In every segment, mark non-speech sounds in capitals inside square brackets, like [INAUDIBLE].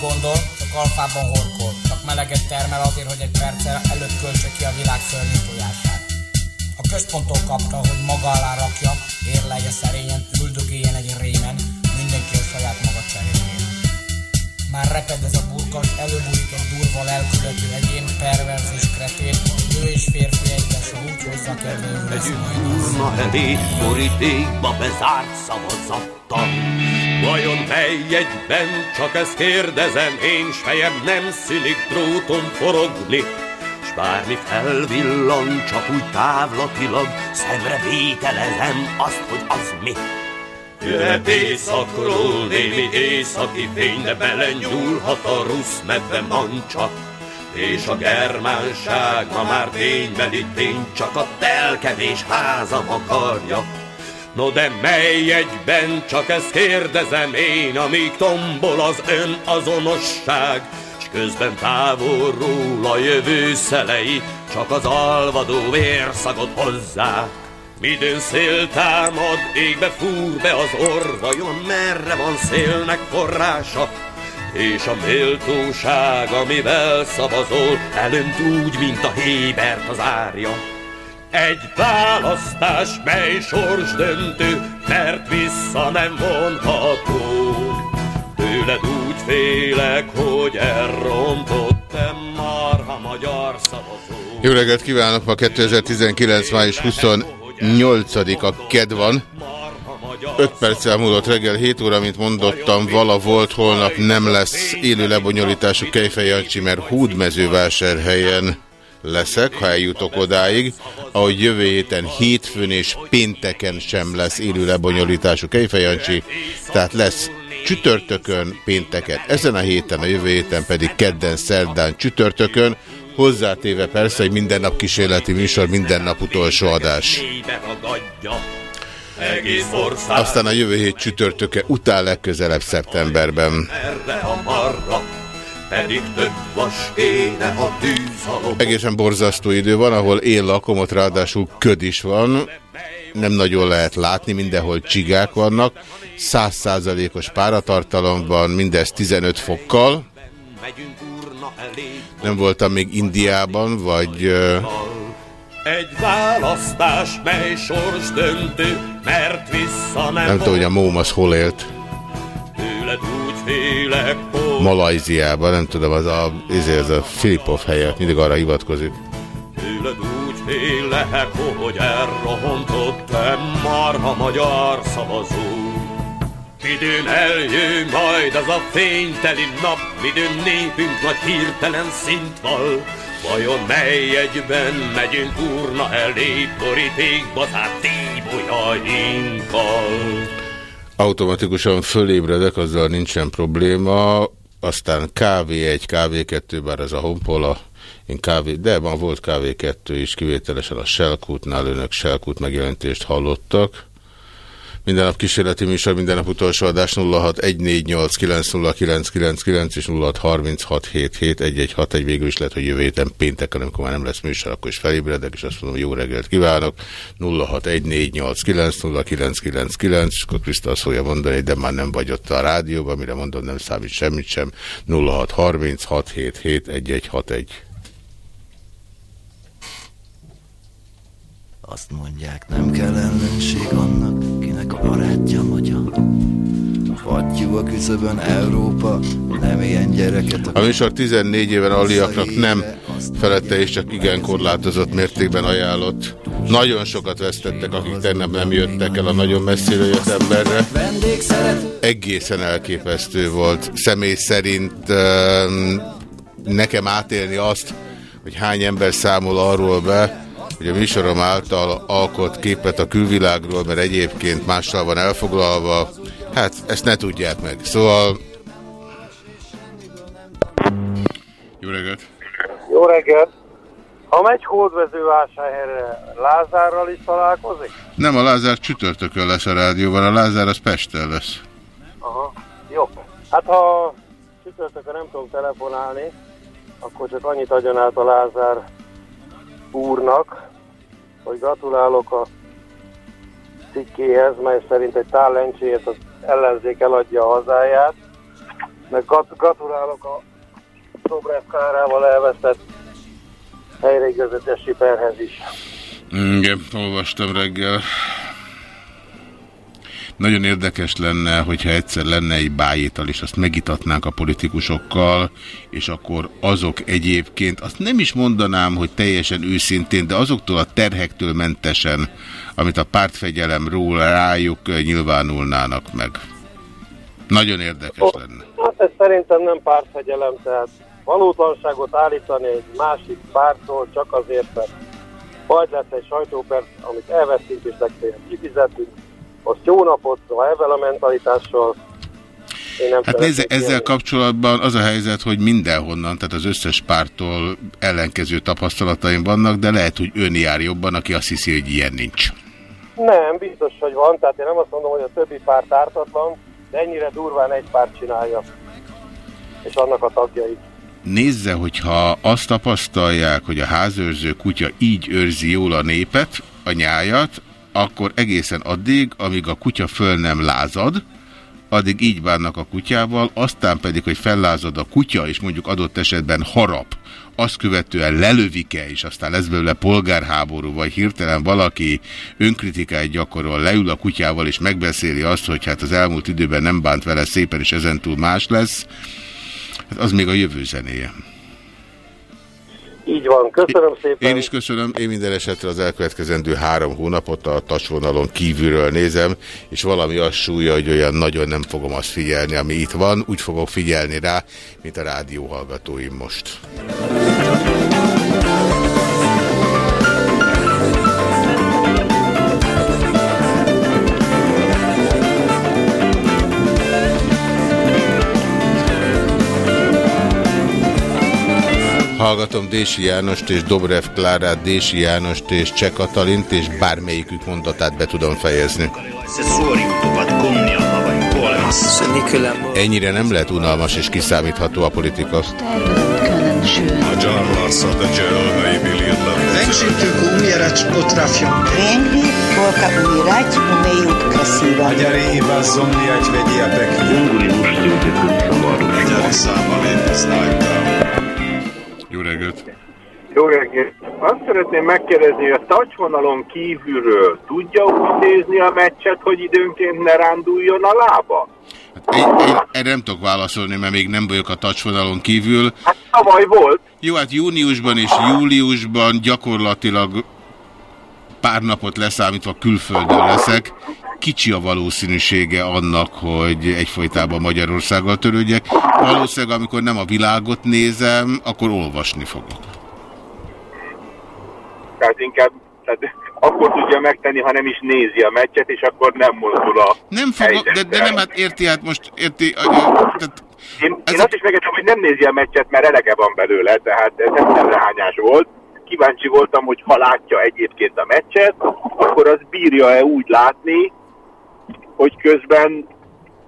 Gondol, csak alfában horkol, csak meleget termel azért, hogy egy perccel előtt költse ki a világ szörnyű tojását. A központtól kapta, hogy maga alá rakja, érlelje szerényen, üldögéljen egy rémen, mindenki a saját maga cseréjén. Már reped ez a burkas, előbújik egy durva lelkületű egyén, perverz és kretén, nő és férfi egyes, úgy hozza majd az. urna elé borítékba bezárt szavazattal. Vajon mely egyben, csak ezt kérdezem, én s fejem nem szűnik dróton forogni, s bármi felvillan, csak úgy távlatilag, szemre vételezem azt, hogy az mi. Jöhet éjszakról némi északi fény, de belenyúlhat a rusz medve mancsa. És a germánság ma már ténybeli tény, csak a telkedés házam akarja. No de mely egyben, csak ezt kérdezem én, amíg tombol az ön azonosság, s közben távolról a jövő szelei, csak az alvadó vérszagot hozzák. Midőn szél támad, égbe fúr be az orr, vajon merre van szélnek forrása? És a méltóság, amivel szavazol, elönt úgy, mint a hébert az árja. Egy választás, mely sors döntő, mert vissza nem vonható. Tőled úgy félek, hogy elrontottam már a magyar szavazó. Jó reggelt kívánok! Ma 2019. május 28-a KED van. 5 perccel múlott reggel 7 óra, mint mondottam, vala volt, holnap nem lesz élő lebonyolítású Kejfej Jancsi, mert Húdmezővásárhelyen leszek, ha eljutok odáig, ahogy jövő héten hétfőn és pénteken sem lesz élő lebonyolítású Kejfej Jancsi, tehát lesz csütörtökön, pénteken, ezen a héten, a jövő héten pedig kedden, szerdán, csütörtökön, hozzátéve persze, hogy minden nap kísérleti műsor, minden nap utolsó adás. Aztán a jövő hét csütörtöke után legközelebb szeptemberben. Pedig több vas kéne a tűzhalom. Egészen borzasztó idő van, ahol én lakom, ott ráadásul köd is van, nem nagyon lehet látni, mindenhol csigák vannak, százszázalékos páratartalom van, mindez 15 fokkal. Nem voltam még Indiában, vagy egy választás, mely sors döntő, mert vissza nem, nem tudom, hogy a móm az hol élt. Tőled úgy félek, hogy Malajziában, nem tudom, az a, ezért az a Filipov helye, mindig arra hivatkozik. Tőled úgy félek, hogy elrohontottam már a magyar szavazó. Midőn eljön majd az a fényteli nap, midőn népünk nagy hirtelen szint val. Vajon mely egyben megyünk urna elé, borítékba zárt tíbolyainkkal? Automatikusan fölébredek, azzal nincsen probléma, aztán KV1, KV2, bár ez a honpola, én kávé, de van volt KV2 is, kivételesen a Selkútnál önök Selkút megjelentést hallottak. Minden nap kísérleti műsor, minden nap utolsó adás 0614890999 és 0636771161 végül is lehet, hogy jövő héten pénteken, amikor már nem lesz műsor, akkor is felébredek, és azt mondom, jó reggelt kívánok. 0614890999 és akkor Krista azt fogja mondani, de már nem vagy ott a rádióban, mire mondom, nem számít semmit sem. 0636771161. Azt mondják, nem kell ellenség annak, kinek a barátja magyar. Fattyú a küszöbön Európa, nem ilyen gyereket A műsor 14 éven aliaknak nem felette és csak igen korlátozott mértékben ajánlott. Nagyon sokat vesztettek, akik tegnap nem jöttek el a nagyon messziről jött emberre. Egészen elképesztő volt. Személy szerint nekem átélni azt, hogy hány ember számol arról be, hogy a műsorom által alkot képet a külvilágról, mert egyébként mással van elfoglalva, hát ezt ne tudják meg. Szóval... Jó reggelt! Jó reggelt! Ha megy holdvező vásárhelyre, Lázárral is találkozik? Nem, a Lázár csütörtökön lesz a rádióban, a Lázár az Pesten lesz. Aha, jó. Hát ha csütörtökön nem tudom telefonálni, akkor csak annyit adjon át a Lázár úrnak, hogy gratulálok a cikkéhez, mely szerint egy tállencséért az ellenzék eladja a hazáját, meg gratulálok a Dobrev Kárával elvesztett helyreigazítási perhez is. Igen, olvastam reggel. Nagyon érdekes lenne, hogyha egyszer lenne egy bájétal, és azt megitatnánk a politikusokkal, és akkor azok egyébként, azt nem is mondanám, hogy teljesen őszintén, de azoktól a terhektől mentesen, amit a pártfegyelem róla rájuk nyilvánulnának meg. Nagyon érdekes lenne. Hát ez szerintem nem pártfegyelem, tehát valótlanságot állítani egy másik pártól csak azért, mert majd lesz egy sajtóperc, amit elvesztünk és legfeljebb kifizetünk, azt jó napot, ha ezzel a mentalitással hát nézze, ezzel kapcsolatban az a helyzet, hogy mindenhonnan, tehát az összes pártól ellenkező tapasztalataim vannak, de lehet, hogy ön jár jobban, aki azt hiszi, hogy ilyen nincs. Nem, biztos, hogy van, tehát én nem azt mondom, hogy a többi párt ártatlan, de ennyire durván egy párt csinálja, és annak a tagjai. Nézze, hogyha azt tapasztalják, hogy a házőrző kutya így őrzi jól a népet, a nyájat, akkor egészen addig, amíg a kutya föl nem lázad, addig így bánnak a kutyával, aztán pedig, hogy fellázad a kutya, és mondjuk adott esetben harap, azt követően lelövike, és aztán lesz belőle polgárháború, vagy hirtelen valaki önkritikát gyakorol, leül a kutyával, és megbeszéli azt, hogy hát az elmúlt időben nem bánt vele szépen, és ezentúl más lesz, hát az még a jövő zenéje. Így van, köszönöm szépen. Én is köszönöm, én minden esetre az elkövetkezendő három hónapot a tasvonalon kívülről nézem, és valami azt súlya, hogy olyan nagyon nem fogom azt figyelni, ami itt van, úgy fogok figyelni rá, mint a rádió hallgatóim most. Hallgatom Dési Jánost és Dobrev Klárát, Dési Jánost és Cseh Katalint, és bármelyikük mondatát be tudom fejezni. Ennyire nem lehet unalmas és kiszámítható a politika. Węgrzy tylko umierać potrafią. Węgry tylko umierać umieją. Unguri! Azt szeretném megkérdezni, hogy a tacsvonalon kívülről tudja úgy nézni a meccset, hogy időnként ne ránduljon a lába? Hát egy, egy, erre nem tudok válaszolni, mert még nem vagyok a tacsvonalon kívül. Hát tavaly volt. Jó, hát júniusban és júliusban gyakorlatilag pár napot leszámítva külföldön leszek. Kicsi a valószínűsége annak, hogy egyfolytában Magyarországgal törődjek. Valószínűleg, amikor nem a világot nézem, akkor olvasni fogok. Tehát inkább tehát akkor tudja megtenni, ha nem is nézi a meccset, és akkor nem mozdul a Nem fog, de, de nem, hát érti, hát most érti... Tehát én, én azt is megértem, hogy nem nézi a meccset, mert elege van belőle, tehát ez nem lehányás volt. Kíváncsi voltam, hogy ha látja egyébként a meccset, akkor az bírja-e úgy látni, hogy közben,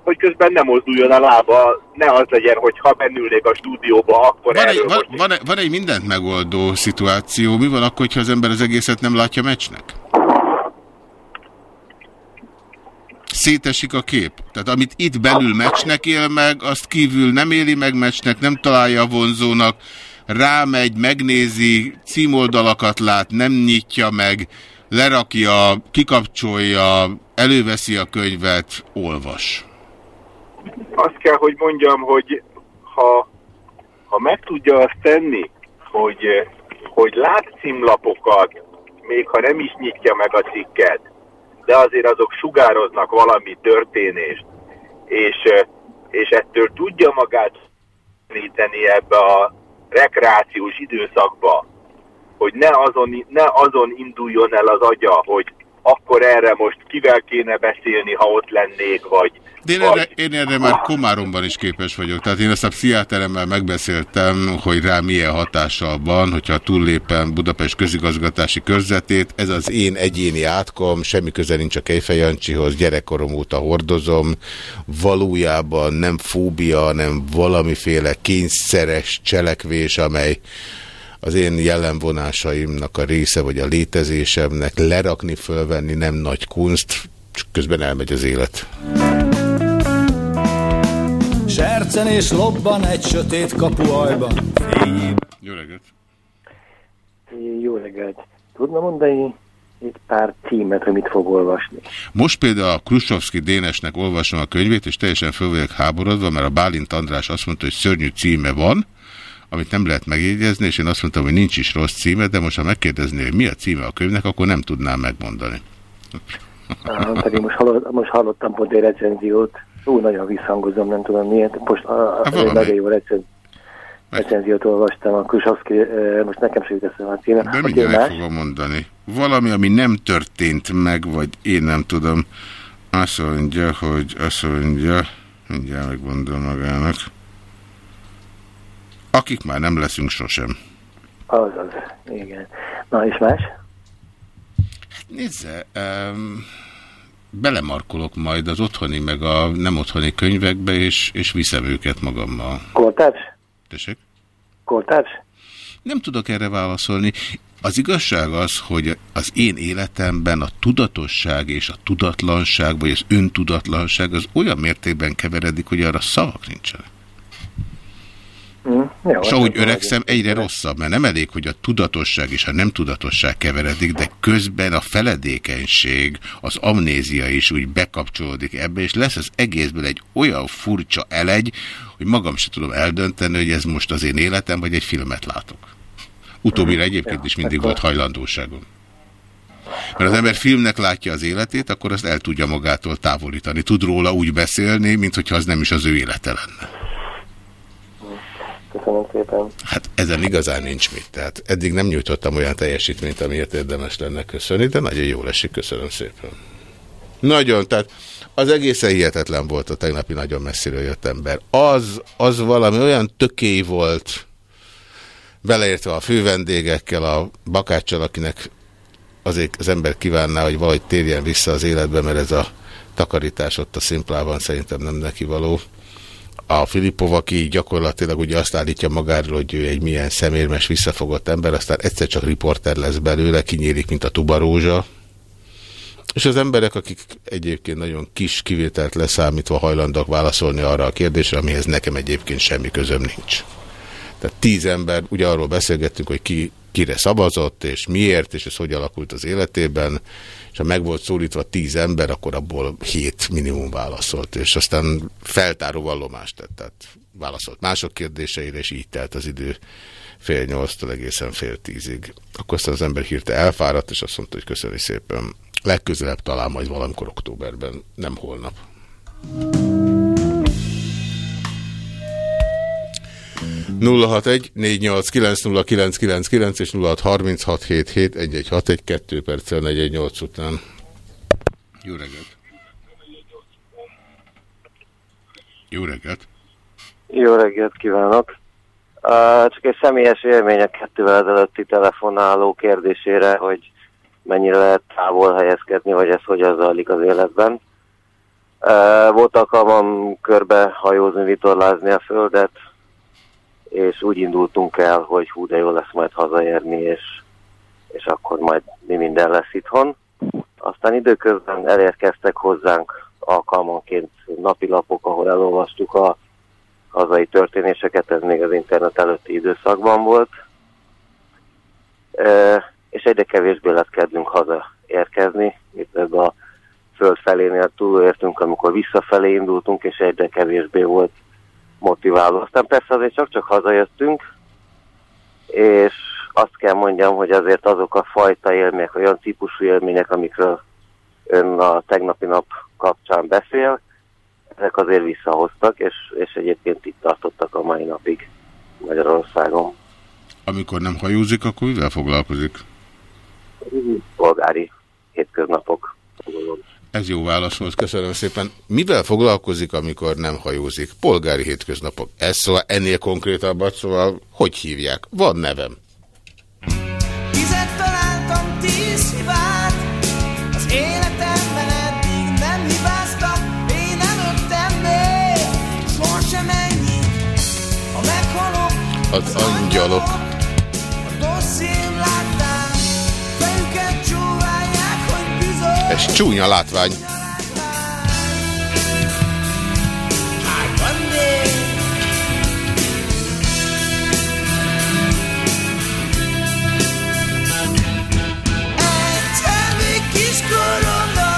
hogy közben nem mozduljon a lába, ne az legyen, hogy ha bennülnék a stúdióba, akkor van egy, van, van, egy, van egy mindent megoldó szituáció. Mi van akkor, ha az ember az egészet nem látja meccsnek? szétesik a kép. Tehát amit itt belül meccsnek él meg, azt kívül nem éli meg meccsnek, nem találja vonzónak rámegy, megnézi, címoldalakat lát, nem nyitja meg, lerakja, kikapcsolja, előveszi a könyvet, olvas. Azt kell, hogy mondjam, hogy ha, ha meg tudja azt tenni, hogy, hogy lát címlapokat, még ha nem is nyitja meg a cikket, de azért azok sugároznak valami történést, és, és ettől tudja magát ebbe a rekreációs időszakba, hogy ne azon, ne azon induljon el az agya, hogy akkor erre most kivel kéne beszélni, ha ott lennék, vagy... De én, erre, én erre már Komáromban is képes vagyok. Tehát én ezt a pszichiáteremmel megbeszéltem, hogy rá milyen hatással van, hogyha túllépem Budapest közigazgatási körzetét. Ez az én egyéni átkom, semmi köze nincs a Kejfej Jancsihoz, gyerekkorom óta hordozom. Valójában nem fóbia, hanem valamiféle kényszeres cselekvés, amely az én jellemvonásaimnak a része, vagy a létezésemnek lerakni, fölvenni nem nagy kunst, csak közben elmegy az élet. Sercen és lobban egy sötét kapuajban. Jó reggelt! Jó reggelt! Tudna mondani egy pár címet, amit fog olvasni? Most például a Krusovszki Dénesnek olvasom a könyvét, és teljesen föl vagyok háborodva, mert a Bálint András azt mondta, hogy szörnyű címe van, amit nem lehet megjegyezni, és én azt mondtam, hogy nincs is rossz címe, de most ha megkérdezné, hogy mi a címe a könyvnek, akkor nem tudnám megmondani. Ah, pedig most, hallott, most hallottam pont egy recenziót, Ú, nagyon visszhangozom, nem tudom miért. Most a, a, a nagyon jó recenziót, recenziót olvastam, a Krusovszki, most nekem sem jut a címe. De mindjárt meg fogom mondani. Valami, ami nem történt meg, vagy én nem tudom. Azt mondja, hogy azt mondja, mindjárt megmondom magának. Akik már nem leszünk sosem. Azaz, igen. Na és más? Nézze, um, belemarkolok majd az otthoni meg a nem otthoni könyvekbe, és, és viszem őket magammal. Kortárs? Tessék? Kortárs? Nem tudok erre válaszolni. Az igazság az, hogy az én életemben a tudatosság és a tudatlanság, vagy az öntudatlanság az olyan mértékben keveredik, hogy arra szavak nincsenek. Mm, jó, és ahogy öregszem, egyre rosszabb, mert nem elég, hogy a tudatosság és a nem tudatosság keveredik, de közben a feledékenység, az amnézia is úgy bekapcsolódik ebbe, és lesz az egészből egy olyan furcsa elegy, hogy magam se tudom eldönteni, hogy ez most az én életem, vagy egy filmet látok. Utóbbira egyébként is mindig volt hajlandóságom. Mert az ember filmnek látja az életét, akkor azt el tudja magától távolítani. Tud róla úgy beszélni, mintha az nem is az ő élete lenne. Köszönöm szépen. Hát ezen igazán nincs mit. Tehát eddig nem nyújtottam olyan teljesítményt, amiért érdemes lenne köszönni, de nagyon jól esik. Köszönöm szépen. Nagyon, tehát az egészen hihetetlen volt a tegnapi nagyon messziről jött ember. Az, az valami olyan tökély volt, beleértve a fővendégekkel, a bakáccsal, akinek azért az ember kívánná, hogy valahogy térjen vissza az életbe, mert ez a takarítás ott a szimplában szerintem nem neki való a Filipov, aki gyakorlatilag ugye azt állítja magáról, hogy ő egy milyen szemérmes, visszafogott ember, aztán egyszer csak riporter lesz belőle, kinyílik, mint a tubarózsa. És az emberek, akik egyébként nagyon kis kivételt leszámítva hajlandók válaszolni arra a kérdésre, amihez nekem egyébként semmi közöm nincs. Tehát tíz ember, ugye arról beszélgettünk, hogy ki, kire szavazott, és miért, és ez hogy alakult az életében, és ha meg volt szólítva tíz ember, akkor abból hét minimum válaszolt, és aztán feltáró vallomást tett, tehát válaszolt mások kérdéseire, és így telt az idő fél nyolctól egészen fél tízig. Akkor aztán az ember hírte elfáradt, és azt mondta, hogy köszöni szépen. Legközelebb talán majd valamikor októberben, nem holnap. 061 489 és 0636771161 2 perccel 418 után. Jó reggelt! Jó reggelt! Jó reggelt kívánok! Csak egy személyes élmény a kettővel ezelőtti telefonáló kérdésére, hogy mennyire lehet távol helyezkedni, vagy ez hogyan zajlik az életben. Uh, volt alkalmam körbe hajózni, vitorlázni a földet, és úgy indultunk el, hogy hú, de jó lesz majd hazaérni, és, és akkor majd mi minden lesz itthon. Aztán időközben elérkeztek hozzánk alkalmanként napilapok, ahol elolvastuk a hazai történéseket, ez még az internet előtti időszakban volt. E, és egyre kevésbé lett kedvünk hazaérkezni, itt ebbe a föld felénél túlértünk, amikor visszafelé indultunk, és egyre kevésbé volt motiváló. Aztán persze azért csak-csak hazajöttünk, és azt kell mondjam, hogy azért azok a fajta élmények, olyan típusú élmények, amikről ön a tegnapi nap kapcsán beszél, ezek azért visszahoztak, és, és egyébként itt tartottak a mai napig Magyarországon. Amikor nem hajózik, akkor mivel foglalkozik? Polgári hétköznapok. Ez jó válasz volt, köszönöm szépen. Mivel foglalkozik, amikor nem hajózik? Polgári hétköznapok. Ez szóval ennél konkrétabbat, szóval hogy hívják? Van nevem. Tizet találtam, tíz hibát Az életemben eddig nem hibáztam Én előttem még Sohasem ennyi Ha meghalok Az angyalok. A Ez csúnya látvány.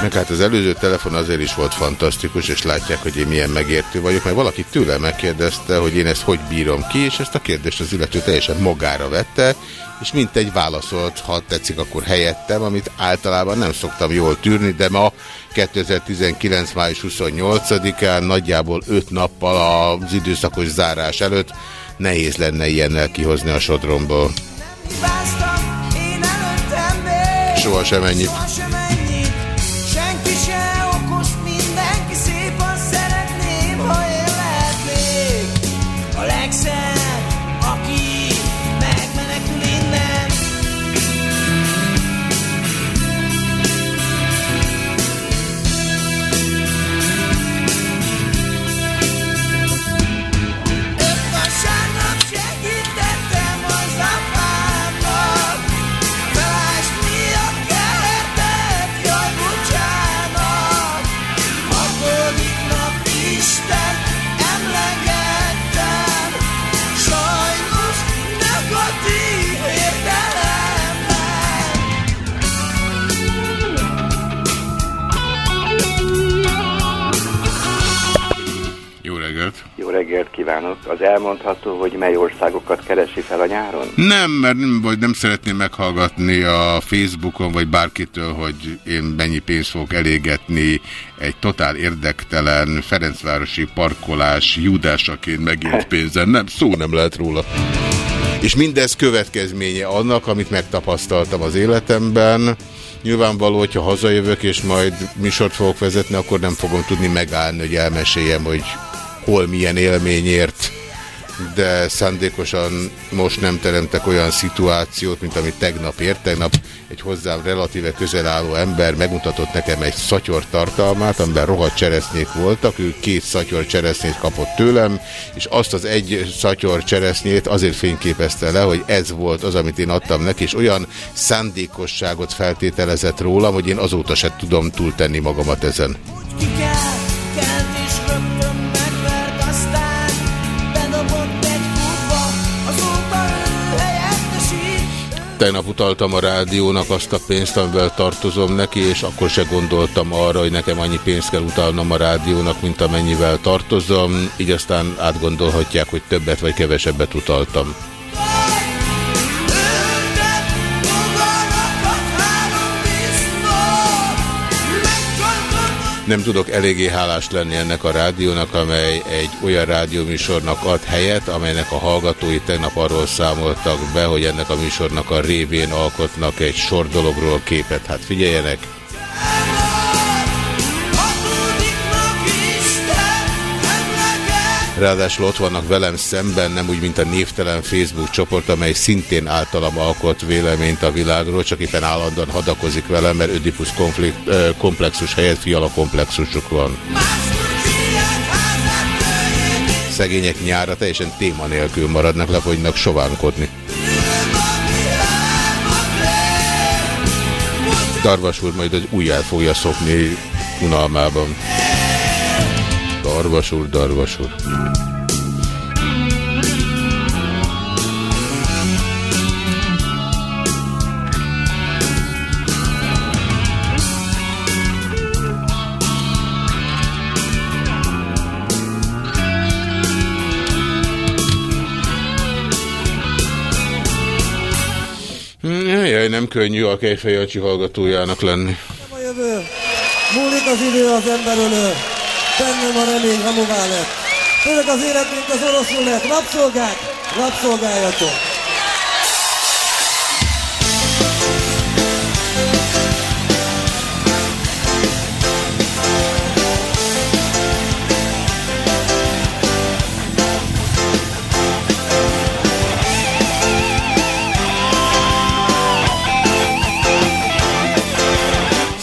Meg hát az előző telefon azért is volt fantasztikus, és látják, hogy én milyen megértő vagyok, mert valaki tőle megkérdezte, hogy én ezt hogy bírom ki, és ezt a kérdést az illető teljesen magára vette, és mint egy válaszolt, ha tetszik, akkor helyettem, amit általában nem szoktam jól tűrni, de ma 2019. május 28-án nagyjából 5 nappal az időszakos zárás előtt nehéz lenne ilyennel kihozni a sodromból. ennyit. Sohasem ennyit reggelt! Kívánok! Az elmondható, hogy mely országokat keresi fel a nyáron? Nem, mert nem, vagy nem szeretném meghallgatni a Facebookon, vagy bárkitől, hogy én mennyi pénzt fogok elégetni egy totál érdektelen Ferencvárosi parkolás judásaként megint [LAUGHS] pénzen. Nem, szó nem lehet róla. És mindez következménye annak, amit megtapasztaltam az életemben. Nyilvánvaló, hogyha hazajövök, és majd műsort fogok vezetni, akkor nem fogom tudni megállni, hogy elmeséljem, hogy hol milyen élményért de szándékosan most nem teremtek olyan szituációt, mint amit tegnap ért. Tegnap egy hozzám relatíve közel álló ember megmutatott nekem egy szatyor tartalmát, amiben rohadt cseresznyék voltak, ő két szatyor cseresznyét kapott tőlem, és azt az egy szatyor cseresznyét azért fényképezte le, hogy ez volt az, amit én adtam neki, és olyan szándékosságot feltételezett rólam, hogy én azóta se tudom túltenni magamat ezen. Ki kell, kelt Tegnap utaltam a rádiónak azt a pénzt, amivel tartozom neki, és akkor se gondoltam arra, hogy nekem annyi pénzt kell utalnom a rádiónak, mint amennyivel tartozom. Így aztán átgondolhatják, hogy többet vagy kevesebbet utaltam. Nem tudok eléggé hálás lenni ennek a rádiónak, amely egy olyan rádióműsornak ad helyet, amelynek a hallgatói tegnap arról számoltak be, hogy ennek a műsornak a révén alkotnak egy sor dologról képet. Hát figyeljenek! Ráadásul ott vannak velem szemben, nem úgy, mint a névtelen Facebook csoport, amely szintén általam alkot véleményt a világról, csak éppen állandóan hadakozik velem, mert Ödipus komplexus helyett fiala komplexusuk van. Szegények nyára teljesen téma nélkül maradnak, le fognak sovánkodni. Darvas úr majd az újjel fogja szokni unalmában. Darvas úr, Darvas úr. Hm, Jaj, nem könnyű a Kejfejancsi hallgatójának lenni. a jövő. Múlik az idő az ember ölő. Bennem a remény hamová lett. Tényleg az élet, mint az oroszul lett. Rabszolgák, rabszolgáljatok.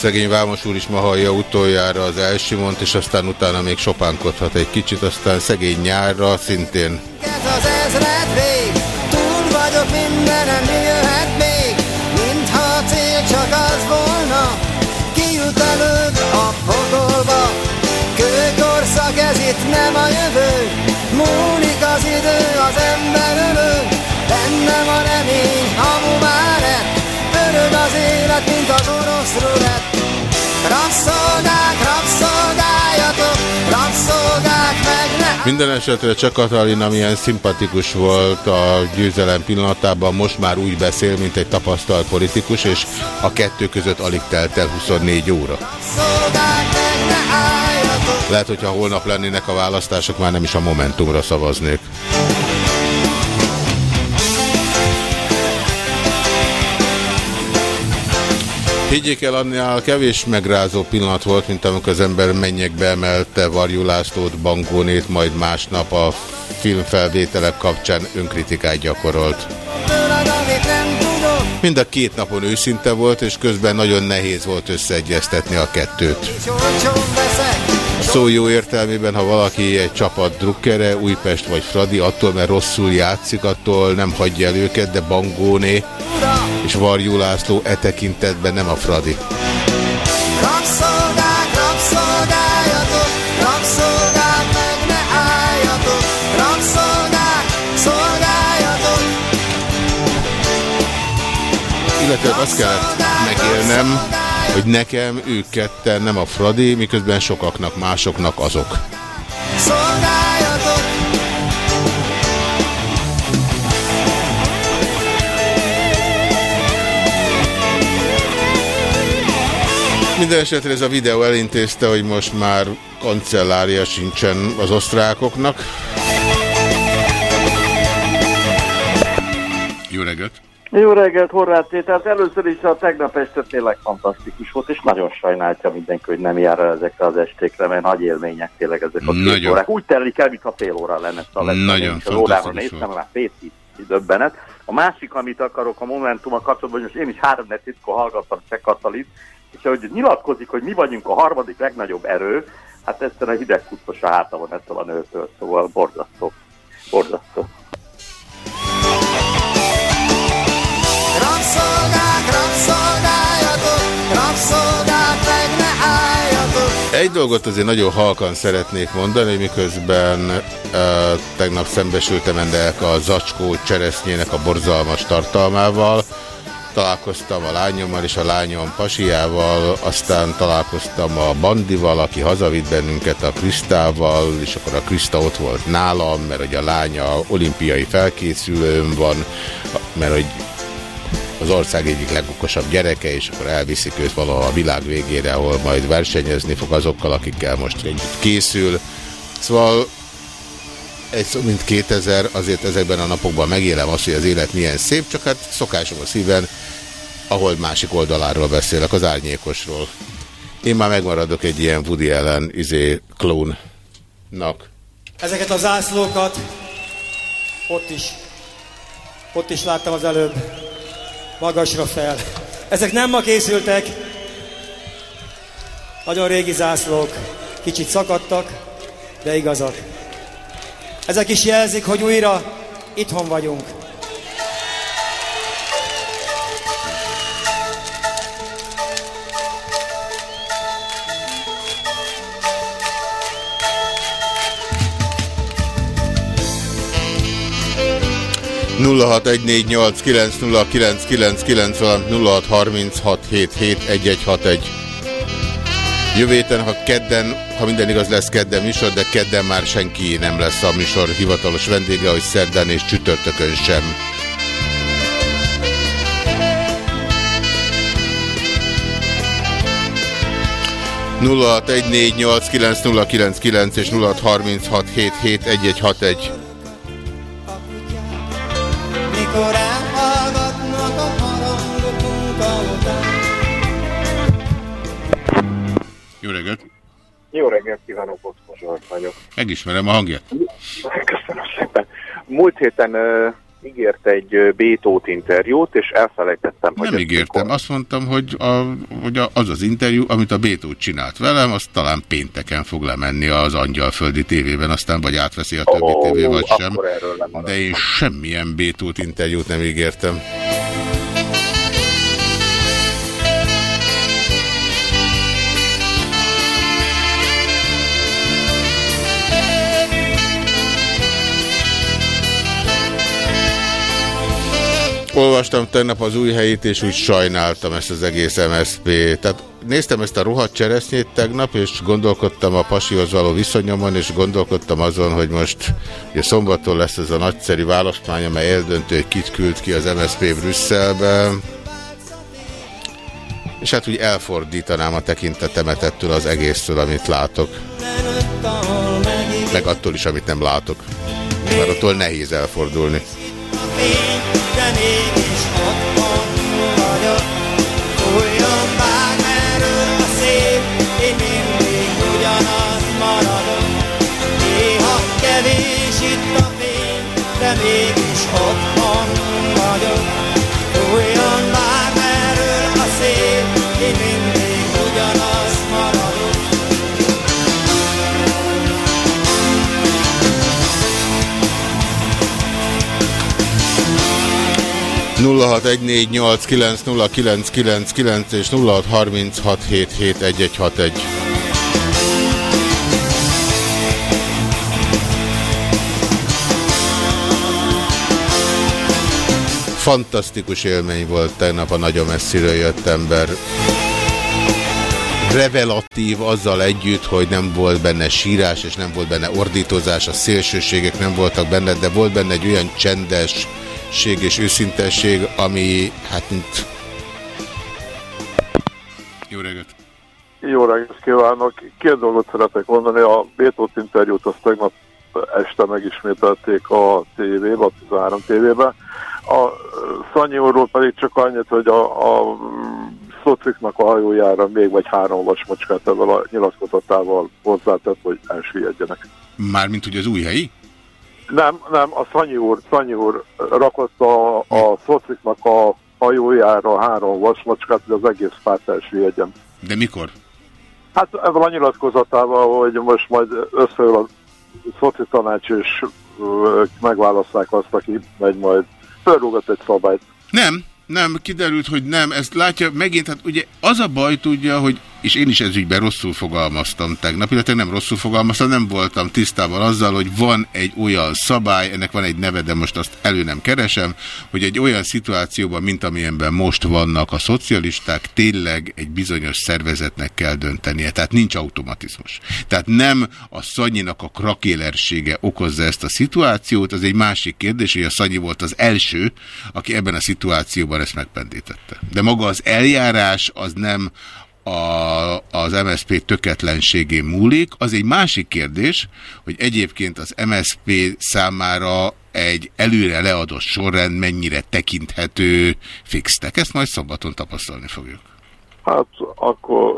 Szegény Vámos úr is ma hallja utoljára az Elsimont, és aztán utána még sopánkodhat egy kicsit, aztán szegény nyárra szintén. Ez az ezred vég, túl vagyok mindenem, mi jöhet még, mintha a cél csak az volna, kijut előbb a pokolba, kőkorszak ez itt nem a jövő, múlik az idő, az ember ölő, bennem a remény, hamu már lett, örög az élet, mint az orosz rulett. Rabszolgák, rabszolgáljatok, rabszolgák meg ne Minden esetre csak Katalin, amilyen szimpatikus volt a győzelem pillanatában, most már úgy beszél, mint egy tapasztalt politikus, és a kettő között alig telt el 24 óra. Lehet, hogyha holnap lennének a választások, már nem is a Momentumra szavaznék. Higgyék el, annál kevés megrázó pillanat volt, mint amikor az ember mennyekbe emelte Varjú Lászlót, Bangónét, majd másnap a filmfelvételek kapcsán önkritikát gyakorolt. Mind a két napon őszinte volt, és közben nagyon nehéz volt összeegyeztetni a kettőt. veszek. Szó jó értelmében, ha valaki egy csapat drukkere, Újpest vagy Fradi, attól, mert rosszul játszik, attól nem hagyja el őket, de Bangóné és Varjú László e tekintetben nem a Fradi. Rabszolgák, rabszolgáljatok, rabszolgák meg ne álljatok, rabszolgák, szolgáljatok. Illetve azt kellett megélnem, hogy nekem ők ketten nem a Fradi, miközben sokaknak, másoknak azok. Szolgáljatok! Minden esetre ez a videó elintézte, hogy most már kancellária sincsen az osztrákoknak. Jó reggelt! Jó reggelt, Horváth Péter. Először is a tegnap este tényleg fantasztikus volt, és nagyon sajnálja mindenki, hogy nem jár el ezekre az estékre, mert nagy élmények tényleg ezek a Nagyon. órák. Úgy telik el, mintha fél óra lenne. Szóval Nagyon az órára fantasztikus néztem, már fél döbbenet. A másik, amit akarok a Momentum a kapcsolatban, hogy most én is három titkó hallgattam Cseh Katalin, és ahogy nyilatkozik, hogy mi vagyunk a harmadik legnagyobb erő, hát egyszerűen hideg kusztos a hátamon ettől a nőtől, szóval borzasztó. Borzasztó. Rabszolgák, rabszolgáljatok, rabszolgák meg ne álljatok. Egy dolgot azért nagyon halkan szeretnék mondani, miközben uh, tegnap szembesültem ennek a zacskó cseresznyének a borzalmas tartalmával. Találkoztam a lányommal és a lányom pasiával, aztán találkoztam a Bandival, aki hazavitt bennünket a Krisztával, és akkor a Kriszta ott volt nálam, mert hogy a lánya olimpiai felkészülőm van, mert hogy az ország egyik legokosabb gyereke, és akkor elviszik őt valahol a világ végére, ahol majd versenyezni fog azokkal, akikkel most együtt készül. Szóval egy szó mint 2000, azért ezekben a napokban megélem azt, hogy az élet milyen szép, csak hát szokásom a szíven, ahol másik oldaláról beszélek, az árnyékosról. Én már megmaradok egy ilyen Woody Allen izé klónnak. Ezeket a zászlókat ott is, ott is láttam az előbb, magasra fel. Ezek nem ma készültek, nagyon régi zászlók, kicsit szakadtak, de igazak. Ezek is jelzik, hogy újra itthon vagyunk. nulla hat egy négy nyolc kilenc nulla kilenc kilenc kilenc valamint nulla harminc hat hét hét egy egy hat egy. Jövő héten, ha kedden, ha minden igaz lesz kedden műsor, de kedden már senki nem lesz a műsor hivatalos vendége, hogy szerdán és csütörtökön sem. nulla hat egy négy Jó reggelt! Jó reggelt kívánok, Boszkos vagyok. Megismerem a hangját. Köszönöm szépen. Múlt héten ö, ígért egy Bétót interjút, és elfelejtettem, hogy Nem ígértem, azt mondtam, hogy, a, hogy a, az az interjú, amit a Bétó csinált velem, az talán pénteken fog lemenni az Angyalföldi tévében, aztán vagy átveszi a többi Ó, tévé, vagy sem. De én semmilyen Bétót interjút nem ígértem. Olvastam tegnap az új helyét, és úgy sajnáltam ezt az egész MSZP. Tehát néztem ezt a rohadt cseresznyét tegnap, és gondolkodtam a pasihoz való viszonyomon, és gondolkodtam azon, hogy most ugye szombaton lesz ez a nagyszerű választmány, amely eldöntő, hogy kit küld ki az MSZP Brüsszelbe. És hát úgy elfordítanám a tekintetemet ettől az egésztől, amit látok. Meg attól is, amit nem látok. Mert attól nehéz elfordulni. De mégis otthon vagyok. Fújjon bármerről a szép, én mindig ugyanaz maradok. 0614890999 és 0636771161. Fantasztikus élmény volt tegnap a nagyon messziről jött ember. Revelatív azzal együtt, hogy nem volt benne sírás, és nem volt benne ordítozás, a szélsőségek nem voltak benne, de volt benne egy olyan csendesség és őszintesség, ami hát mint... Jó reggelt! Jó reggelt kívánok! Két dolgot szeretek mondani. A Bétót interjút azt tegnap este megismételték a tévébe, a 13 tévébe. A Szanyi úrról pedig csak annyit, hogy a, a szociknak a hajójára még vagy három vasmacskát ezzel a nyilatkozatával hozzátett, hogy elsüllyedjenek. Mármint ugye az új helyi? Nem, nem, a Szanyi úr, Szanyi úr rakott a, a szociknak a hajójára három vasmacskát, hogy az egész párt elsüllyedjen. De mikor? Hát ezzel a nyilatkozatával, hogy most majd összeül a szoci tanács, és megválasztják azt, aki megy majd. Fölrúgat egy szabályt. Nem, nem, kiderült, hogy nem. Ezt látja megint, hát ugye az a baj tudja, hogy, és én is ez ügyben rosszul fogalmaztam tegnap, illetve nem rosszul fogalmaztam, nem voltam tisztában azzal, hogy van egy olyan szabály, ennek van egy neve, de most azt elő nem keresem, hogy egy olyan szituációban, mint amilyenben most vannak a szocialisták, tényleg egy bizonyos szervezetnek kell döntenie. Tehát nincs automatizmus. Tehát nem a Szanyinak a krakélersége okozza ezt a szituációt, az egy másik kérdés, hogy a Szanyi volt az első, aki ebben a szituációban ezt megpendítette. De maga az eljárás az nem a, az MSZP töketlenségén múlik. Az egy másik kérdés, hogy egyébként az MSZP számára egy előre leadott sorrend mennyire tekinthető fixnek. Ezt majd szombaton tapasztalni fogjuk. Hát akkor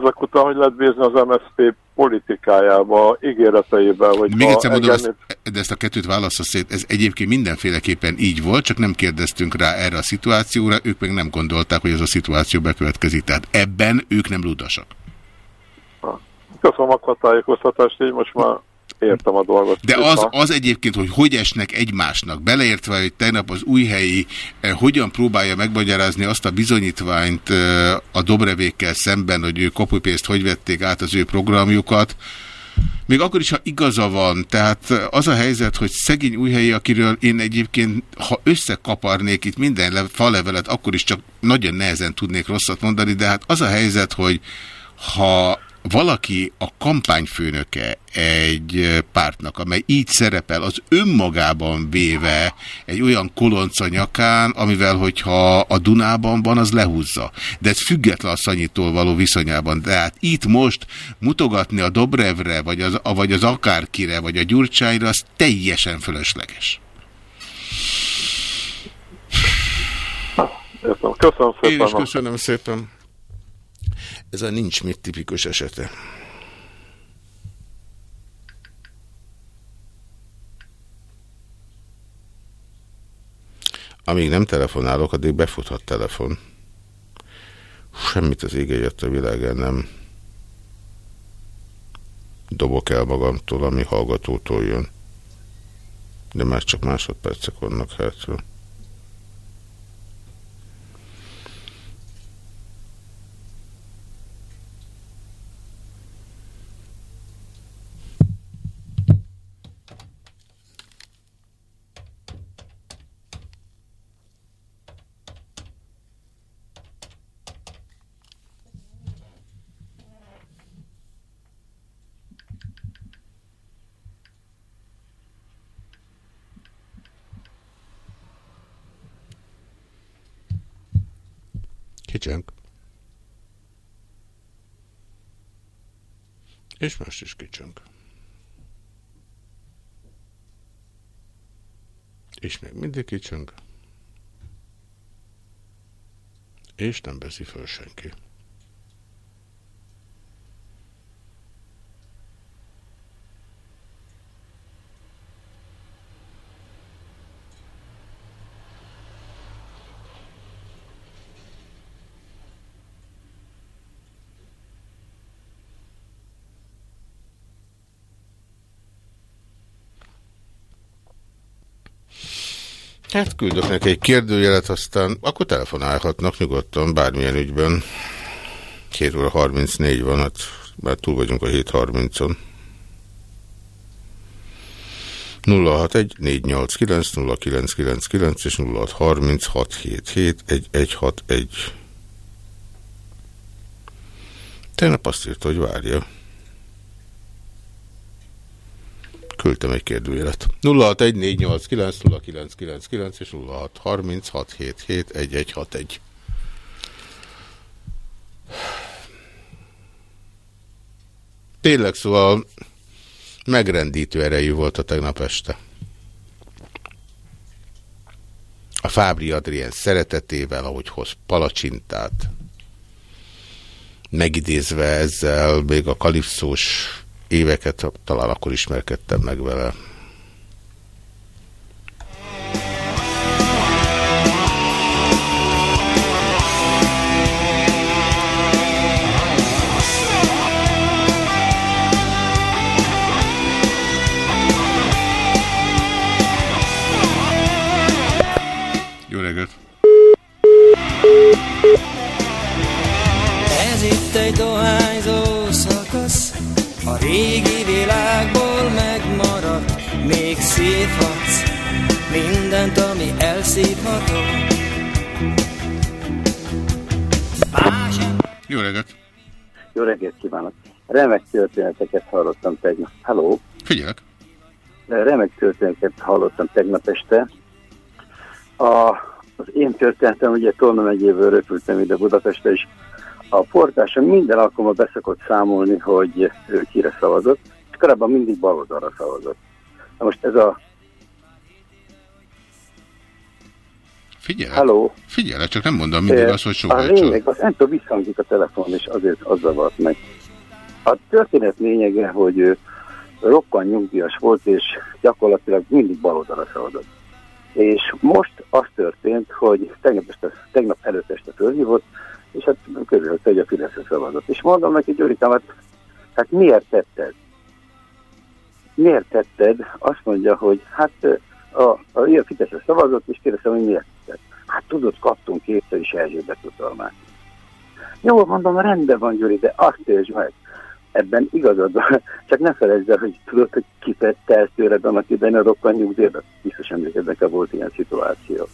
ezek után, hogy lehet bízni az MSZP politikájába, ígéreteibe, hogy Még egyszer mondom, engedni- ezt, de ezt a kettőt válassza szét, ez egyébként mindenféleképpen így volt, csak nem kérdeztünk rá erre a szituációra, ők meg nem gondolták, hogy ez a szituáció bekövetkezik. Tehát ebben ők nem ludasak. Köszönöm a tájékoztatást, így most már értem a dolgot. De az, az egyébként, hogy hogy esnek egymásnak, beleértve, hogy tegnap az újhelyi eh, hogyan próbálja megmagyarázni azt a bizonyítványt eh, a Dobrevékkel szemben, hogy ő copy-paste hogy vették át az ő programjukat, még akkor is, ha igaza van, tehát az a helyzet, hogy szegény újhelyi, akiről én egyébként, ha összekaparnék itt minden le- falevelet, akkor is csak nagyon nehezen tudnék rosszat mondani, de hát az a helyzet, hogy ha valaki a kampányfőnöke egy pártnak, amely így szerepel, az önmagában véve egy olyan kolonca nyakán, amivel, hogyha a Dunában van, az lehúzza. De ez független a Szanyitól való viszonyában. Tehát itt most mutogatni a Dobrevre, vagy az, vagy az akárkire, vagy a Gyurcsányra, az teljesen fölösleges. Köszönöm szépen. Én is köszönöm szépen. Ez a nincs mit tipikus esete. Amíg nem telefonálok, addig befuthat telefon. Semmit az ége a világán nem dobok el magamtól, ami hallgatótól jön. De már csak másodpercek vannak hátra. És most is kicsönk. És még mindig kicsönk. És nem veszi föl senki. Hát küldök neki egy kérdőjelet, aztán akkor telefonálhatnak nyugodtan bármilyen ügyben. 2 óra 34 van, hát már túl vagyunk a 7.30-on. 061 489 0999 és 0636771161. Tegnap azt írta, hogy várja. Küldtem egy kérdőjelet. 0614890999 és 0636771161. Tényleg szóval megrendítő erejű volt a tegnap este. A Fábri Adrien szeretetével, ahogy hoz palacsintát, megidézve ezzel még a kalipszós éveket, talán akkor ismerkedtem meg vele. Jó reggelt! Ez itt egy szakasz, a régi világból megmaradt, még szívhatsz mindent, ami elszívható. Jó reggelt! Jó reggelt kívánok! Remek történeteket hallottam tegnap. Hello! Figyelek! Remek történeteket hallottam tegnap este. A, az én történetem, ugye Tolna megyéből röpültem ide Budapestre, és a portásom minden alkalommal beszokott számolni, hogy ő kire szavazott, és korábban mindig baloldalra szavazott. Na most ez a... Figyelek. Hello. Figyelek, csak nem mondom mindig azt, hogy A soha lényeg, az nem tudom, visszhangzik a telefon, és azért az zavart meg. A történet lényege, hogy ő rokkan nyugdíjas volt, és gyakorlatilag mindig baloldalra szavazott. És most az történt, hogy tegnap, este, tegnap előtt este fölhívott, és hát közölte, hogy a Fideszre szavazott. És mondom neki, Gyurikám, hát, hát miért tetted? Miért tetted? Azt mondja, hogy hát a, a, a Fideszre szavazott, és kérdeztem, hogy miért tetted? Hát tudod, kaptunk kétszer is Erzsébet utalmát. Jó, mondom, rendben van, Gyuri, de azt értsd meg, ebben igazad van. [LAUGHS] Csak ne felejtsd el, hogy tudod, hogy kitette ezt tőled annak idején a rokkan nyugdíjat. Biztos emlékeznek, volt ilyen szituáció.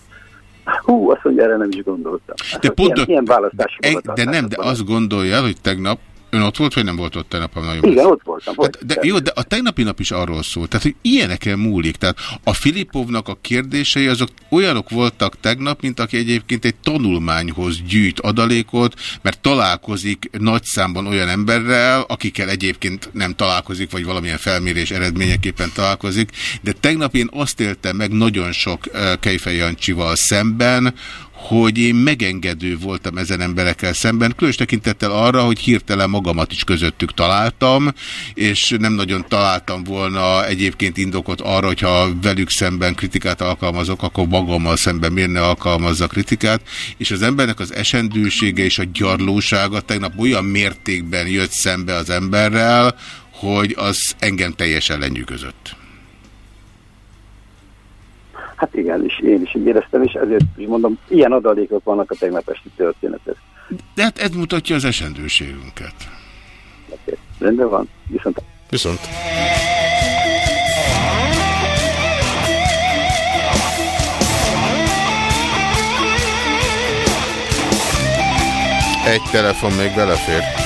Hú, azt mondja, erre nem is gondoltam. De pont ilyen, ilyen választási Egy, de nem, de azt gondolja, hogy tegnap Ön ott volt, vagy nem volt ott tegnap? Nagyon Igen, ott voltam. Volt, hát, de, jó, de a tegnapi nap is arról szólt, tehát hogy ilyeneken múlik. Tehát a Filipovnak a kérdései azok olyanok voltak tegnap, mint aki egyébként egy tanulmányhoz gyűjt adalékot, mert találkozik nagy számban olyan emberrel, akikkel egyébként nem találkozik, vagy valamilyen felmérés eredményeképpen találkozik. De tegnap én azt éltem meg nagyon sok uh, Kejfej Jancsival szemben, hogy én megengedő voltam ezen emberekkel szemben, különös tekintettel arra, hogy hirtelen magamat is közöttük találtam, és nem nagyon találtam volna egyébként indokot arra, hogyha velük szemben kritikát alkalmazok, akkor magammal szemben miért ne alkalmazza kritikát, és az embernek az esendősége és a gyarlósága tegnap olyan mértékben jött szembe az emberrel, hogy az engem teljesen lenyűgözött. Hát igen, és én is így éreztem, és ezért is mondom, ilyen adalékok vannak a tegnap esti történetet. De hát ez mutatja az esendőségünket. Okay. Rendben van, viszont... Viszont. Egy telefon még belefér.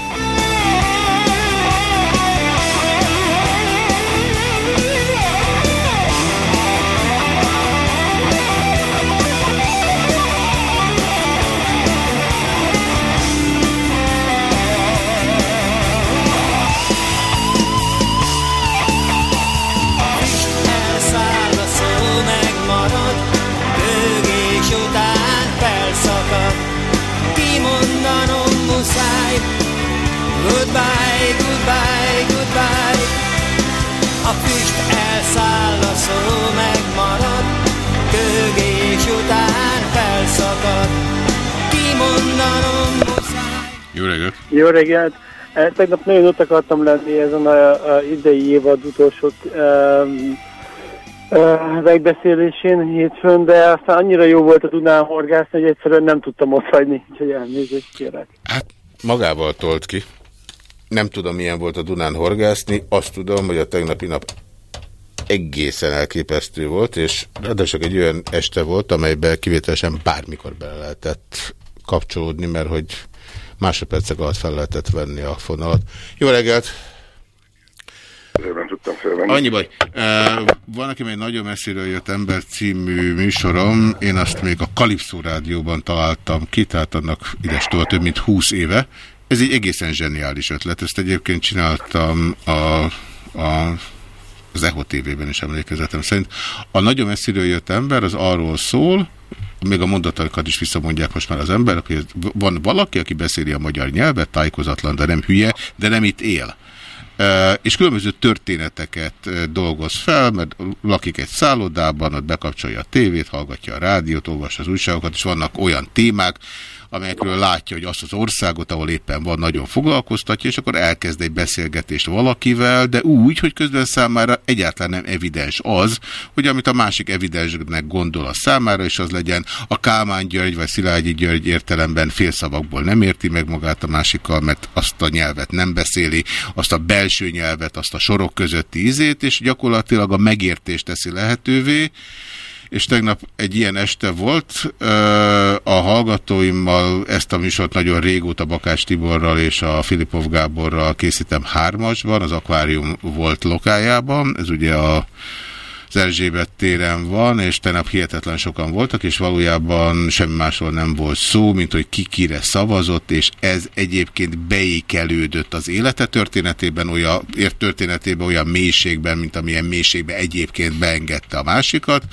Jó reggelt! Jó reggelt! Eh, Tegnap nagyon ott akartam lenni ezen a, a idei évad utolsó um, uh, megbeszélésén hétfőn, de aztán annyira jó volt a Dunán horgászni, hogy egyszerűen nem tudtam ott hagyni, úgyhogy elnézést kérek. Magával tolt ki. Nem tudom, milyen volt a Dunán horgászni. Azt tudom, hogy a tegnapi nap egészen elképesztő volt, és ráadásul egy olyan este volt, amelyben kivételesen bármikor bele lehetett kapcsolódni, mert hogy másodpercek alatt fel lehetett venni a fonalat. Jó reggelt! Nem tudtam felvenni. Annyi baj. Uh, van, aki egy nagyon messziről jött ember című műsorom. Én azt még a Kalipszó rádióban találtam ki, tehát annak ides több mint 20 éve. Ez egy egészen zseniális ötlet. Ezt egyébként csináltam a, a az EHO TV-ben is emlékezetem szerint. A nagyon messziről jött ember az arról szól, még a mondatokat is visszamondják most már az emberek, hogy van valaki, aki beszéli a magyar nyelvet, tájékozatlan, de nem hülye, de nem itt él. És különböző történeteket dolgoz fel, mert lakik egy szállodában, ott bekapcsolja a tévét, hallgatja a rádiót, olvassa az újságokat, és vannak olyan témák, amelyekről látja, hogy azt az országot, ahol éppen van, nagyon foglalkoztatja, és akkor elkezd egy beszélgetést valakivel, de úgy, hogy közben számára egyáltalán nem evidens az, hogy amit a másik evidensnek gondol a számára, és az legyen a Kálmán György vagy Szilágyi György értelemben félszavakból nem érti meg magát a másikkal, mert azt a nyelvet nem beszéli, azt a belső nyelvet, azt a sorok közötti ízét, és gyakorlatilag a megértést teszi lehetővé, és tegnap egy ilyen este volt. A hallgatóimmal ezt a műsort nagyon régóta Bakács Tiborral és a Filipov Gáborral készítem hármasban, az akvárium volt lokájában, ez ugye a az Erzsébet téren van, és tegnap hihetetlen sokan voltak, és valójában semmi másról nem volt szó, mint hogy ki kire szavazott, és ez egyébként beékelődött az élete történetében, olyan, ért történetében olyan mélységben, mint amilyen mélységben egyébként beengedte a másikat.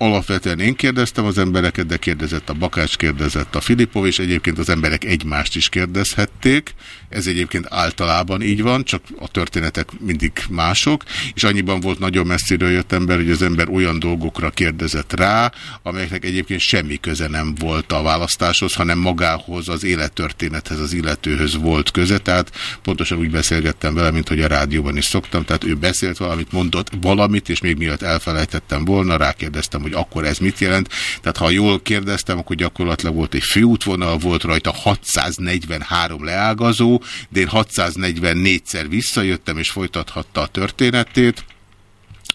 Alapvetően én kérdeztem az embereket, de kérdezett a Bakács, kérdezett a Filipov, és egyébként az emberek egymást is kérdezhették. Ez egyébként általában így van, csak a történetek mindig mások, és annyiban volt nagyon messziről jött ember, hogy az ember olyan dolgokra kérdezett rá, amelyeknek egyébként semmi köze nem volt a választáshoz, hanem magához, az élettörténethez, az illetőhöz volt köze, tehát pontosan úgy beszélgettem vele, mint hogy a rádióban is szoktam, tehát ő beszélt valamit, mondott valamit, és még mielőtt elfelejtettem volna, rákérdeztem, hogy akkor ez mit jelent. Tehát ha jól kérdeztem, akkor gyakorlatilag volt egy főútvonal, volt rajta 643 leágazó, de én 644-szer visszajöttem, és folytathatta a történetét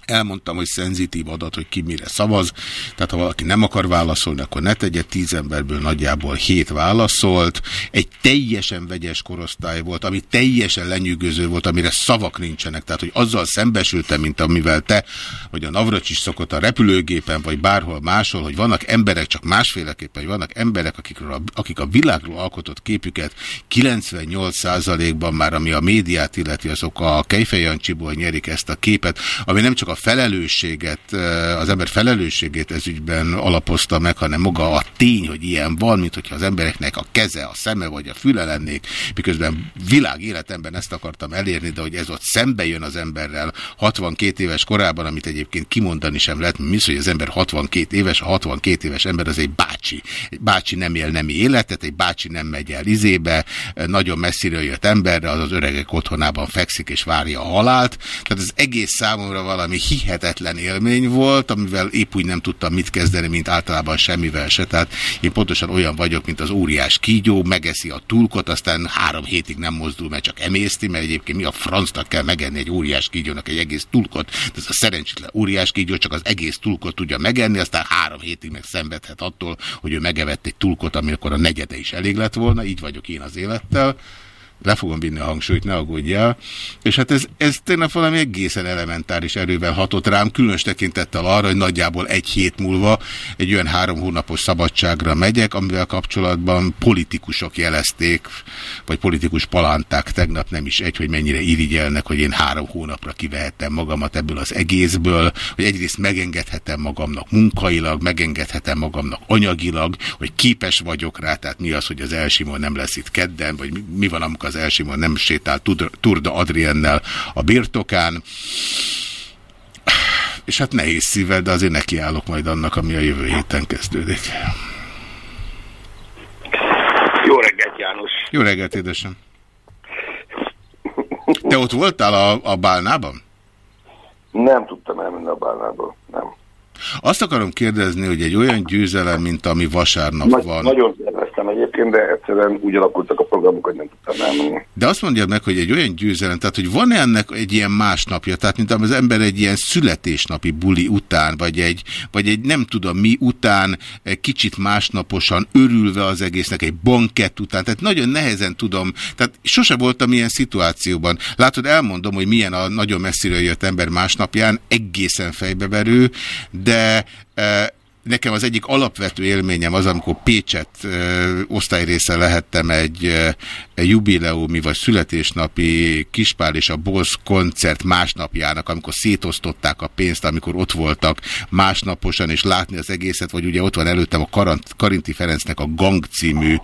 Elmondtam, hogy szenzitív adat, hogy ki mire szavaz, tehát ha valaki nem akar válaszolni, akkor ne tegye, tíz emberből nagyjából hét válaszolt. Egy teljesen vegyes korosztály volt, ami teljesen lenyűgöző volt, amire szavak nincsenek, tehát hogy azzal szembesültem, mint amivel te, vagy a Navracsis szokott a repülőgépen, vagy bárhol máshol, hogy vannak emberek, csak másféleképpen, hogy vannak emberek, akikről a, akik a világról alkotott képüket 98%-ban már, ami a médiát illeti, azok a Kejfejancsiból nyerik ezt a képet, ami nem csak a felelősséget, az ember felelősségét ezügyben alapozta meg, hanem maga a tény, hogy ilyen van, mint hogyha az embereknek a keze, a szeme vagy a füle lennék, miközben világ életemben ezt akartam elérni, de hogy ez ott szembe jön az emberrel 62 éves korában, amit egyébként kimondani sem lehet, mi hogy az ember 62 éves, a 62 éves ember az egy bácsi. Egy bácsi nem él nemi életet, egy bácsi nem megy el izébe, nagyon messziről jött emberre, az az öregek otthonában fekszik és várja a halált. Tehát az egész számomra valami hihetetlen élmény volt, amivel épp úgy nem tudtam mit kezdeni, mint általában semmivel se. Tehát én pontosan olyan vagyok, mint az óriás kígyó, megeszi a tulkot, aztán három hétig nem mozdul, mert csak emészti, mert egyébként mi a francnak kell megenni egy óriás kígyónak egy egész tulkot. Ez a szerencsétlen óriás kígyó csak az egész tulkot tudja megenni, aztán három hétig meg szenvedhet attól, hogy ő megevett egy tulkot, amikor a negyede is elég lett volna, így vagyok én az élettel le fogom vinni a hangsúlyt, ne aggódjál. És hát ez, ez tényleg valami egészen elementáris erővel hatott rám, különös tekintettel arra, hogy nagyjából egy hét múlva egy olyan három hónapos szabadságra megyek, amivel kapcsolatban politikusok jelezték, vagy politikus palánták tegnap nem is egy, hogy mennyire irigyelnek, hogy én három hónapra kivehettem magamat ebből az egészből, hogy egyrészt megengedhetem magamnak munkailag, megengedhetem magamnak anyagilag, hogy képes vagyok rá, tehát mi az, hogy az Elsimon nem lesz itt kedden, vagy mi van, amikor Elsimon nem sétál Turda Adriennel a birtokán. És hát nehéz szívvel, de azért nekiállok majd annak, ami a jövő héten kezdődik. Jó reggelt, János! Jó reggelt, édesem! Te ott voltál a, a bálnában? Nem tudtam elmenni a bálnába, nem. Azt akarom kérdezni, hogy egy olyan győzelem, mint ami vasárnap Nagy, van. Nagyon terveztem egyébként, de egyszerűen úgy alakultak a programok, hogy nem tudtam elmenni. De azt mondja meg, hogy egy olyan győzelem, tehát hogy van -e ennek egy ilyen másnapja, tehát mint az ember egy ilyen születésnapi buli után, vagy egy, vagy egy nem tudom mi után, kicsit másnaposan örülve az egésznek, egy bankett után, tehát nagyon nehezen tudom, tehát sose voltam ilyen szituációban. Látod, elmondom, hogy milyen a nagyon messziről jött ember másnapján, egészen fejbeverő, de e, nekem az egyik alapvető élményem az, amikor Pécset ö, osztályrésze lehettem egy, ö, jubileumi vagy születésnapi Kispál és a Bolsz koncert másnapjának, amikor szétosztották a pénzt, amikor ott voltak másnaposan, és látni az egészet, vagy ugye ott van előttem a Karant, Karinti Ferencnek a Gang című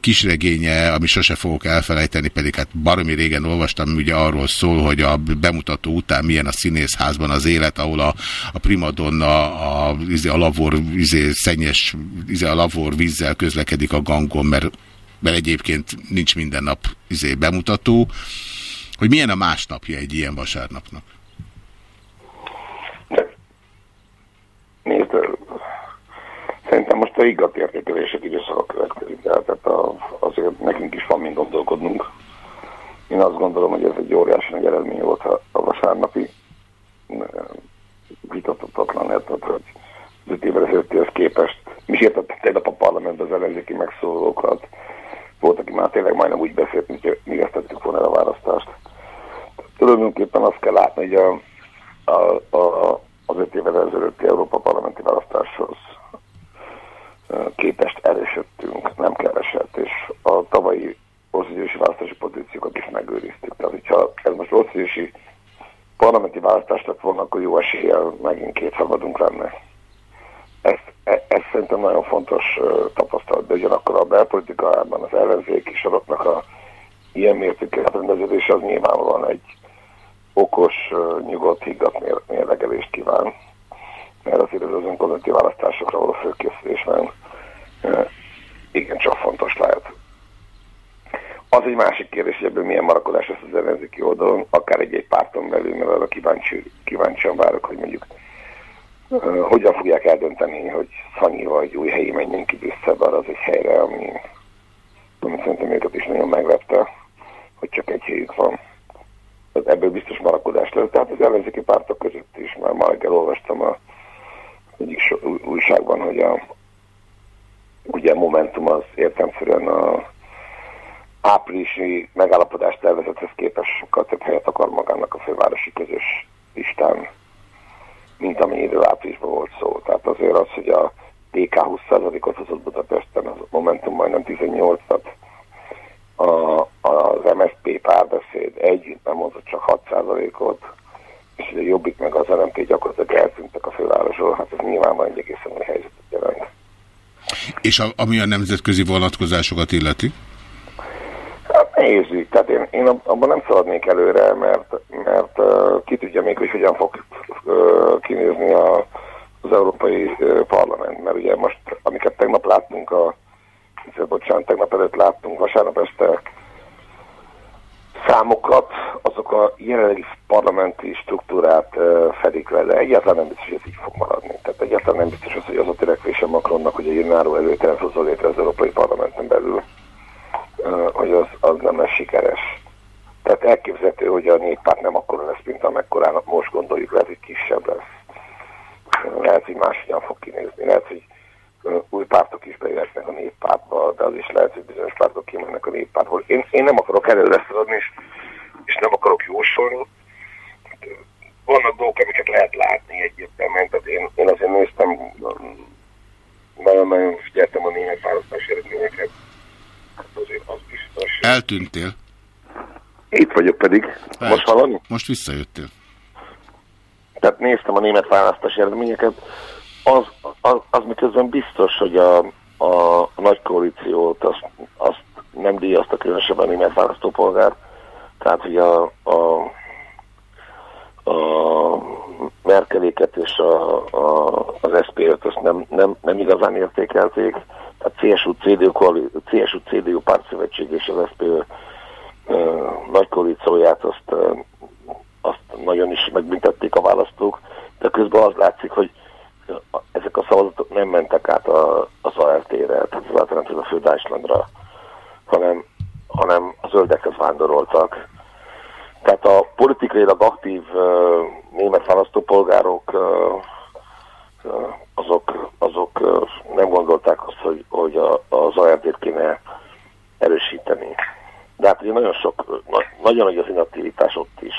kisregénye, ami sose fogok elfelejteni, pedig hát baromi régen olvastam, ugye arról szól, hogy a bemutató után milyen a színészházban az élet, ahol a, a primadonna, a, a lavor izé, szennyes izé, a lavor vízzel közlekedik a gangon, mert, mert egyébként nincs minden nap izé, bemutató, hogy milyen a másnapja egy ilyen vasárnapnak? Nézd, szerintem most a igazértékelések időszaka következik el, tehát a, azért nekünk is van mind gondolkodnunk. Én azt gondolom, hogy ez egy óriási nagy eredmény volt a, a vasárnapi vitathatatlan, tehát hogy öt évvel ezelőttihez képest. Mi sértettek tegnap a parlamentben az ellenzéki megszólókat. Volt, aki már tényleg majdnem úgy beszélt, mint mi ezt tettük volna a választást. Tulajdonképpen azt kell látni, hogy a, a, a, az öt évvel ezelőtti Európa parlamenti választáshoz képest erősödtünk, nem keveset, és a tavalyi országgyűlési választási pozíciókat is megőriztük. Tehát, hogyha ez most országgyűlési parlamenti választást lett volna, akkor jó eséllyel megint két szabadunk lenne. Ez, ez, ez szerintem nagyon fontos tapasztalat, de ugyanakkor a belpolitikában az ellenzéki soroknak a ilyen mértékű rendeződése az nyilvánvalóan egy okos, nyugodt, higgadt mérlegelést kíván, mert azért az önkormányzati választásokra való főkészülésben igencsak fontos lehet. Az egy másik kérdés, hogy ebből milyen marakodás lesz az ellenzéki oldalon, akár egy-egy párton belül, mert arra kíváncsi, kíváncsian várok, hogy mondjuk hogyan fogják eldönteni, hogy Szanyi vagy új helyi menjünk ki Brüsszelbe, az egy helyre, ami, ami szerintem őket is nagyon meglepte, hogy csak egy helyük van. Tehát ebből biztos marakodás lesz, tehát az ellenzéki pártok között is, már ma reggel olvastam a egyik so- új- újságban, hogy a ugye Momentum az értelmszerűen a áprilisi megállapodás tervezethez képest sokkal több helyet akar magának a fővárosi közös listán, mint amennyiről áprilisban volt szó. Tehát azért az, hogy a DK 20%-ot hozott Budapesten, az Momentum majdnem 18-at, a, az MSZP párbeszéd együtt nem hozott csak 6%-ot, és ugye a Jobbik meg az LMP gyakorlatilag eltűntek a fővárosról, hát ez nyilván egy egészen új helyzetet jelent. És a, ami a nemzetközi vonatkozásokat illeti? Hát nehéz ügy. Én, én ab- abban nem szaladnék előre, mert, mert ki tudja még, hogy hogyan fog kinézni a, az Európai Parlament. Mert ugye most, amiket tegnap láttunk, a, bocsánat, tegnap előtt láttunk vasárnap este számokat, azok a jelenlegi parlamenti struktúrát fedik le, de egyáltalán nem biztos, hogy ez így fog maradni. Tehát egyáltalán nem biztos hogy az a törekvése Macronnak, hogy egy önálló előtelen hozzon létre az Európai Parlamenten belül, hogy az, az nem lesz sikeres. Tehát elképzelhető, hogy a néppárt nem akkora lesz, mint amekkorának most gondoljuk, lehet, hogy kisebb lesz. Lehet, hogy máshogyan fog kinézni. Lehet, hogy új pártok is bejöhetnek a néppártba, de az is lehet, hogy bizonyos pártok kimennek a néppártból. Én, én nem akarok előre szaladni, és, és nem akarok jósolni. Vannak dolgok, amiket lehet látni egyértelműen, tehát én, én azért néztem, nagyon-nagyon figyeltem a német választási eredményeket. Hát azért az biztos. Eltűntél? Itt vagyok pedig. Most hallani? Most visszajöttél. Tehát néztem a német választási eredményeket. Az, az, az miközben biztos, hogy a, a, a nagy koalíciót azt, azt nem díjazta különösebben a német választópolgár. Tehát, hogy a, a, a Merkeléket és a, a, az SP-t azt nem, nem, nem igazán értékelték. Tehát CSU-CDU, koali- CSU-CDU pártszövetség és az SP nagy koalícióját azt, azt nagyon is megbüntették a választók, de közben az látszik, hogy ezek a szavazatok nem mentek át a, az ALT-re, tehát az alternatív fő Deutschlandra, hanem, hanem a zöldekhez vándoroltak. Tehát a politikailag aktív uh, német választópolgárok uh, azok, azok uh, nem gondolták azt, hogy, hogy a, az ARD-t kéne erősíteni. De hát ugye nagyon sok, na, nagyon nagy az inaktivitás ott is,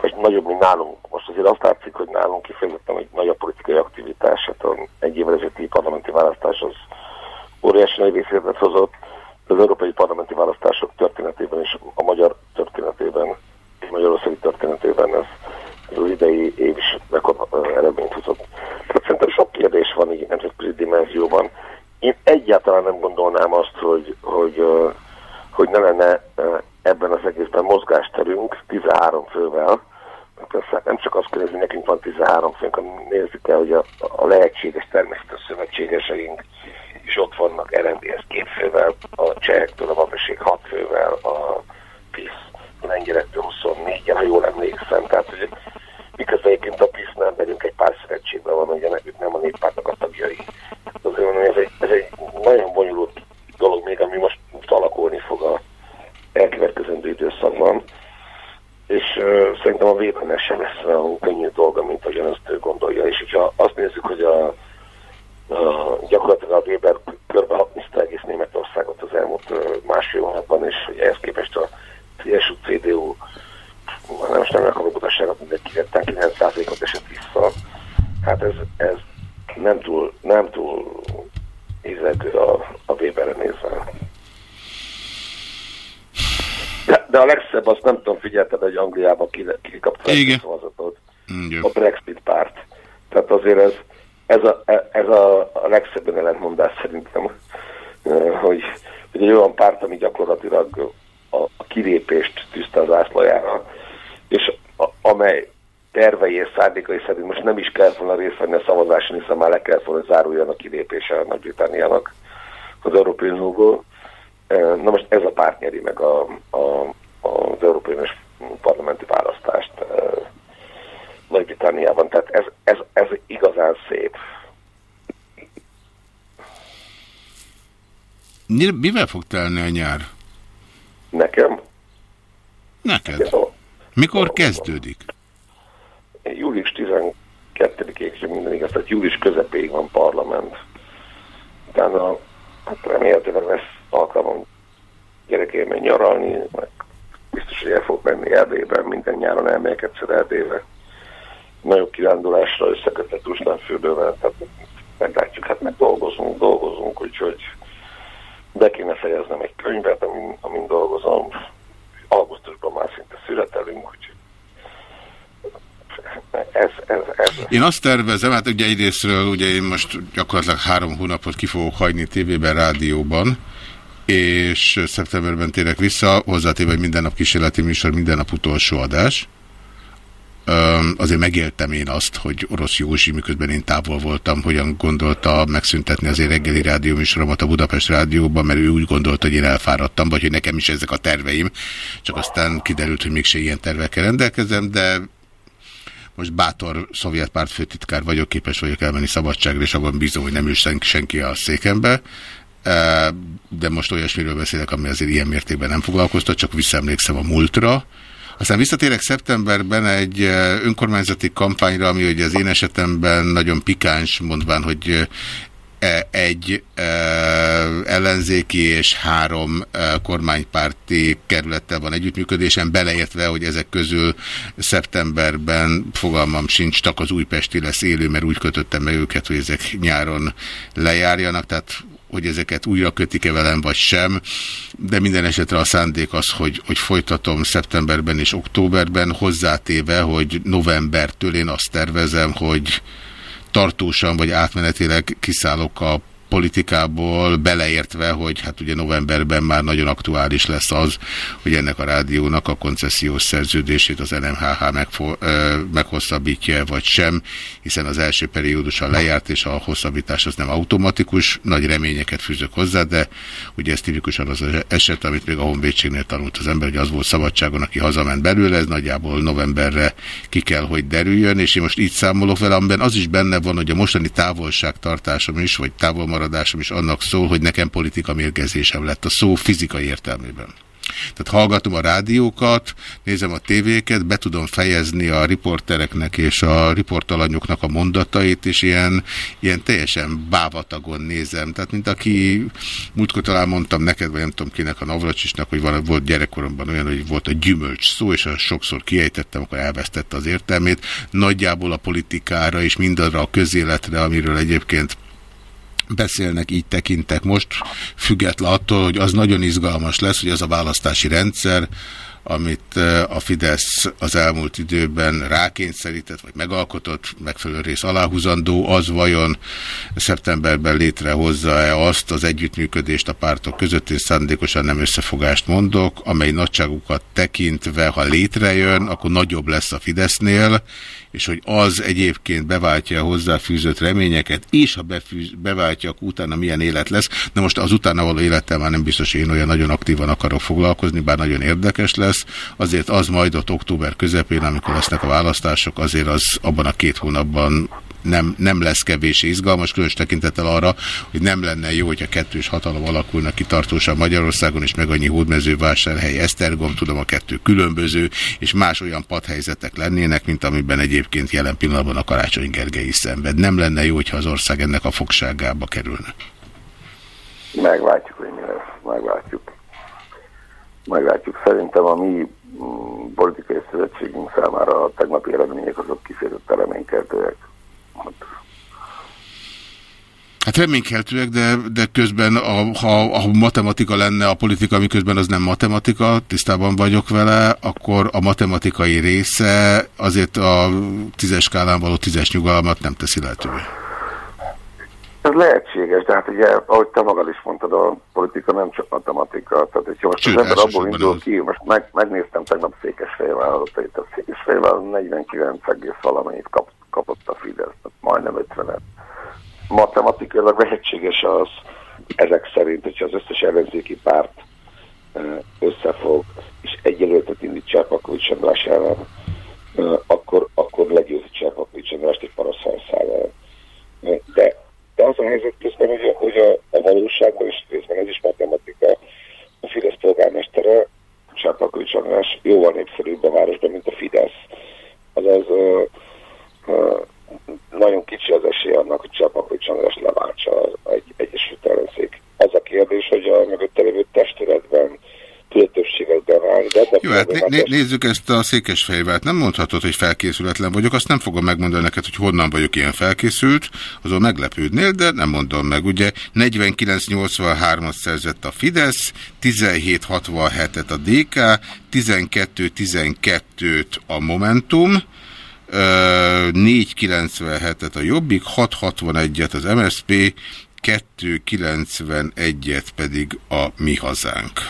vagy nagyobb, mint nálunk. Most azért azt látszik, hogy nálunk kifejezetten egy nagy a politikai aktivitás, hát a egy évvel ezelőtti parlamenti választás az óriási nagy részletet hozott, az európai parlamenti választások történetében és a magyar történetében, és Magyarországi történetében ez, az idei év is rekord ö, eredményt hozott. Tehát szerintem sok kérdés van így nemzetközi dimenzióban. Én egyáltalán nem gondolnám azt, hogy, hogy, ö, hogy ne lenne ebben az egészben mozgásterünk 13 fővel, mert persze nem csak azt kell nézni, nekünk van 13 főnk, hanem nézzük el, hogy a, a lehetséges természetes szövetségeseink is ott vannak RMDS két fővel, a csehektől a Vavaség 6 fővel, a PISZ lengyelektől 24 ha jól emlékszem. Tehát, hogy miközben egyébként a PISZ-nál belünk egy pár szövetségben van, ugye ők nem a néppártnak a tagjai. Tehát azért mondom, ez egy, ez egy nagyon bonyolult dolog még, ami most, most alakulni fog a elkövetkezendő időszakban. És uh, szerintem a védelmes sem lesz olyan könnyű dolga, mint ahogyan azt ő gondolja. És hogyha azt nézzük, hogy a Uh, gyakorlatilag a Weber körbe hatniszta egész Németországot az elmúlt uh, másfél hónapban, és hogy ehhez képest a CSU, CDU, nem most nem akarok utasságot, mindegy kivettem 9%-ot esett vissza. Hát ez, ez nem túl, nem túl ízelgő a, a Weberre nézve. De, de a legszebb, azt nem tudom, figyelted, hogy Angliában ki, ki a szavazatot. A Brexit párt. Tehát azért ez, ez a, ez a, a legszebben ellentmondás szerintem, hogy, hogy egy olyan párt, ami gyakorlatilag a, a kilépést tűzte az ászlajára, és a, amely tervei és szándékai szerint most nem is kell volna részt venni a szavazáson, hiszen már le kell volna, hogy záruljon a kilépése a Nagy-Britanniának az Európai Unióból. Eh, Na most ez a párt nyeri meg a, a, az Európai Uniós parlamenti választást eh, Nagy-Britanniában. Tehát ez, ez, ez igazán szép. Mi- Mivel fog telni a nyár? Nekem? Neked. Mikor kezdődik? július 12-ig minden igaz, tehát július közepéig van parlament. Utána hát remélhetőleg lesz alkalmam gyerekeimben nyaralni, meg biztos, hogy el fog menni Erdélyben, minden nyáron elmegyek egyszer Erdélybe. Nagyobb kirándulásra összekötett Uslánfürdővel, tehát meglátjuk, hát meg dolgozunk, dolgozunk, úgyhogy be kéne fejeznem egy könyvet, amin, amin dolgozom. Augusztusban már szinte születelünk, úgyhogy ez, ez, ez. Én azt tervezem, hát ugye egyrésztről ugye én most gyakorlatilag három hónapot ki fogok hagyni tévében, rádióban, és szeptemberben térek vissza, hozzátéve, hogy minden nap kísérleti műsor, minden nap utolsó adás. Azért megéltem én azt, hogy Orosz Józsi, miközben én távol voltam, hogyan gondolta megszüntetni az én reggeli rádióműsoromat a Budapest Rádióban, mert ő úgy gondolta, hogy én elfáradtam, vagy hogy nekem is ezek a terveim. Csak aztán kiderült, hogy mégse ilyen tervekkel rendelkezem, de most bátor szovjet párt főtitkár vagyok, képes vagyok elmenni szabadságra, és abban bízom, hogy nem ül senki a székembe de most olyasmiről beszélek, ami azért ilyen mértékben nem foglalkoztat, csak visszaemlékszem a múltra. Aztán visszatérek szeptemberben egy önkormányzati kampányra, ami ugye az én esetemben nagyon pikáns, mondván, hogy egy ellenzéki és három kormánypárti kerülettel van együttműködésen, beleértve, hogy ezek közül szeptemberben fogalmam sincs, csak az újpesti lesz élő, mert úgy kötöttem meg őket, hogy ezek nyáron lejárjanak, tehát hogy ezeket újra kötik-e velem, vagy sem, de minden esetre a szándék az, hogy, hogy folytatom szeptemberben és októberben, hozzátéve, hogy novembertől én azt tervezem, hogy tartósan vagy átmenetileg kiszállok a politikából, beleértve, hogy hát ugye novemberben már nagyon aktuális lesz az, hogy ennek a rádiónak a koncesziós szerződését az NMHH meghosszabbítja vagy sem, hiszen az első periódusan lejárt, és a hosszabbítás az nem automatikus, nagy reményeket fűzök hozzá, de ugye ez tipikusan az eset, amit még a honvédségnél tanult az ember, hogy az volt szabadságon, aki hazament belőle, ez nagyjából novemberre ki kell, hogy derüljön, és én most így számolok vele, amiben az is benne van, hogy a mostani távolságtartásom is, vagy távol maradásom is annak szól, hogy nekem politika mérgezésem lett a szó fizikai értelmében. Tehát hallgatom a rádiókat, nézem a tévéket, be tudom fejezni a riportereknek és a riportalanyoknak a mondatait, és ilyen, ilyen teljesen bávatagon nézem. Tehát, mint aki, múltkor talán mondtam neked, vagy nem tudom kinek a Navracsisnak, hogy van, volt gyerekkoromban olyan, hogy volt a gyümölcs szó, és sokszor kiejtettem, akkor elvesztette az értelmét. Nagyjából a politikára és mindarra a közéletre, amiről egyébként beszélnek, így tekintek most, független attól, hogy az nagyon izgalmas lesz, hogy az a választási rendszer, amit a Fidesz az elmúlt időben rákényszerített, vagy megalkotott, megfelelő rész aláhúzandó, az vajon szeptemberben létrehozza-e azt az együttműködést a pártok között, és szándékosan nem összefogást mondok, amely nagyságukat tekintve, ha létrejön, akkor nagyobb lesz a Fidesznél, és hogy az egyébként beváltja a hozzáfűzött reményeket, és ha befűz, beváltja, akkor utána milyen élet lesz. De most az utána való élettel már nem biztos, hogy én olyan nagyon aktívan akarok foglalkozni, bár nagyon érdekes lesz. Azért az majd ott október közepén, amikor lesznek a választások, azért az abban a két hónapban nem, nem lesz kevés izgalmas, különös tekintettel arra, hogy nem lenne jó, hogyha kettős hatalom alakulna ki tartósan Magyarországon, és meg annyi hódmezővásárhely, Esztergom, tudom, a kettő különböző, és más olyan padhelyzetek lennének, mint amiben egyébként jelen pillanatban a Karácsony Gergely is szenved. Nem lenne jó, hogyha az ország ennek a fogságába kerülne. Meglátjuk, hogy mi lesz. Meglátjuk. Meglátjuk. Szerintem a mi mm, politikai szövetségünk számára a tegnapi eredmények azok kifejezetten reménykeltőek. Hát reménykeltőek, de, de közben, a, ha a matematika lenne a politika, miközben az nem matematika, tisztában vagyok vele, akkor a matematikai része azért a tízes skálán való tízes nyugalmat nem teszi lehetővé. Ez lehetséges, de hát ugye, ahogy te magad is mondtad, a politika nem csak matematika. Tehát, hogyha most Sőt, az ember abból indul ki, most meg, megnéztem tegnap Székesfehérvár adatait, a Székesfehérvár 49, valamennyit kap, kapott a Fidesz, majdnem 50-et. Matematikailag lehetséges az, ezek szerint, hogyha az összes ellenzéki párt összefog, és egyelőtet indít Cserpakovics András ellen, akkor, akkor legyőzi Cserpakovics Andrást egy paraszhalszával. De, de az a helyzet közben, hogy a, hogy a, a valóságban is részben ez is matematika, a Fidesz polgármestere, Cserpakovics András jóval népszerűbb a városban, mint a Fidesz. Azaz nagyon kicsi az esély annak, hogy Csapakovics András leváltsa egy Egyesült Ellenzék. Az a kérdés, hogy a mögötte lévő testületben többségekben válni. De ez Jó, hát né nézzük ezt a székesfehérvárt. Nem mondhatod, hogy felkészületlen vagyok, azt nem fogom megmondani neked, hogy honnan vagyok ilyen felkészült, azon meglepődnél, de nem mondom meg. Ugye 49-83-at szerzett a Fidesz, 17-67-et a DK, 12-12-t a Momentum, 497-et a Jobbik, 661-et az MSP, 291-et pedig a Mi Hazánk.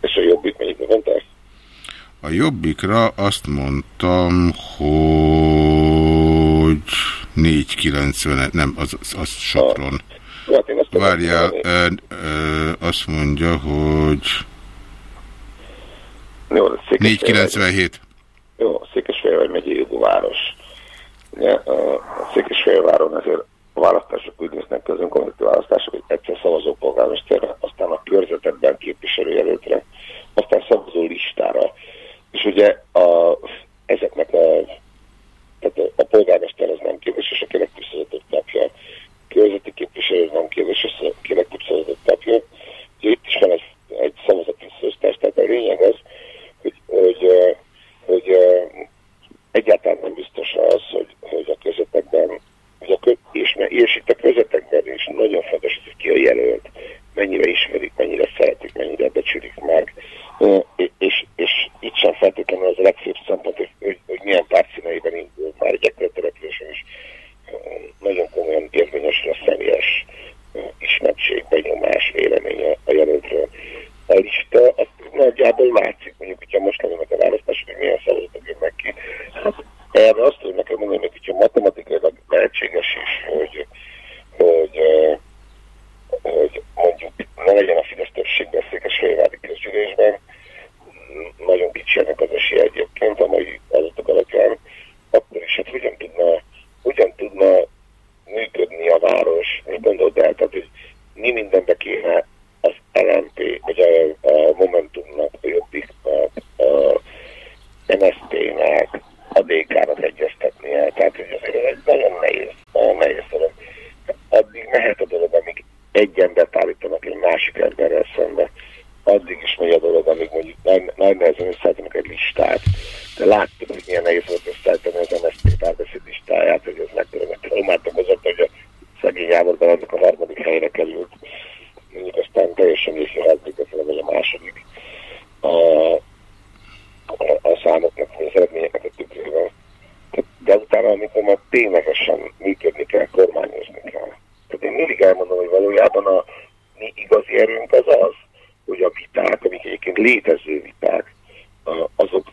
És a Jobbik mennyit mondtál? A Jobbikra azt mondtam, hogy 490, nem, az, az, az Sopron. Hát azt Várjál, ö, ö, azt mondja, hogy Jó, 497. Jó, Székesfehérvár megyei jogú város. Ugye, a Székesfehérváron azért a választások úgy néznek ki, az önkormányzati választások, hogy egyszer szavazó polgármesterre, aztán a körzetekben képviselőjelöltre, aztán szavazó listára. És ugye a, ezeknek a, tehát a, a polgármester az nem kérdés, és aki legtöbb kapja. A körzeti képviselő nem kérdés, és legtöbb kapja. Ugye itt is van egy, egy szavazati szőztás, tehát a lényeg az, hogy, hogy, hogy, egyáltalán nem biztos az, hogy, hogy a közöttekben, hogy a kö, és, és itt a közöttekben is nagyon fontos, hogy ki a jelölt, mennyire ismerik, mennyire szeretik, mennyire becsülik meg, és, és itt sem feltétlenül az a legfőbb szempont, hogy, hogy, hogy milyen párt színeiben indul, már egy településen is nagyon komolyan érvényes a személyes ismertség, benyomás, vélemény a jelöltről. A lista, az nagyjából látszik, mondjuk, hogyha most lennének a választások, hogy milyen szavazatok jönnek ki. Hát erre azt tudom nekem mondani, hogy hogyha matematikailag lehetséges is, hogy, hogy, hogy mondjuk ne legyen a Fidesz többségben székesfehérvári közgyűlésben, nagyon kicsi ennek az esélye egyébként a mai adatok alapján, akkor is hát hogyan tudna, hogyan tudna működni a város, mi gondolod el, tehát hogy mi mindenbe kéne az LMP, vagy a, Momentumnak, a Jobbiknak, a MSZP-nek, a DK-nak egyeztetnie. Tehát, ez egy nagyon nehéz, nagyon nehéz dolog. Addig mehet a dolog, amíg egy embert állítanak egy másik emberrel szembe. Addig is megy a dolog, amíg mondjuk nagy, nagy nehezen összeállítanak egy listát. De láttuk, hogy milyen nehéz volt összeállítani az MSZP párbeszéd listáját, hogy ez mekkora traumát okozott, hogy a szegény Jávorban annak a harmadik helyre került. Mondjuk aztán teljesen észrevezették, vagy a második a, a, a számoknak, vagy az eredményeknek a tükrében. De utána, amikor már ténylegesen működni kell, kormányozni kell. Tehát én mindig elmondom, hogy valójában a mi igazi erőnk az az, hogy a viták, amik egyébként létező viták, azok,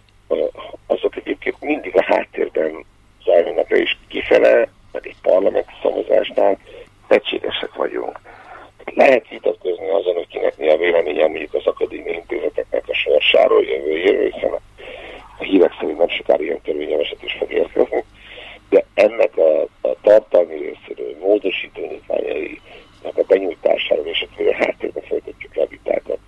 azok egyébként mindig a háttérben zajlanak le, és kifele, egy parlamenti szavazásnál egységesek vagyunk. Lehet vitatkozni azon, hogy kinek mi a véleménye mondjuk az akadémiai intézeteknek a sorsáról jövőjéről, hiszen a hírek szerint nem sokára ilyen törvényjavaset is fog érkezni, de ennek a, a tartalmi részéről, módosító nyitványainak a benyújtásáról és a háttérben folytatjuk a vitákat.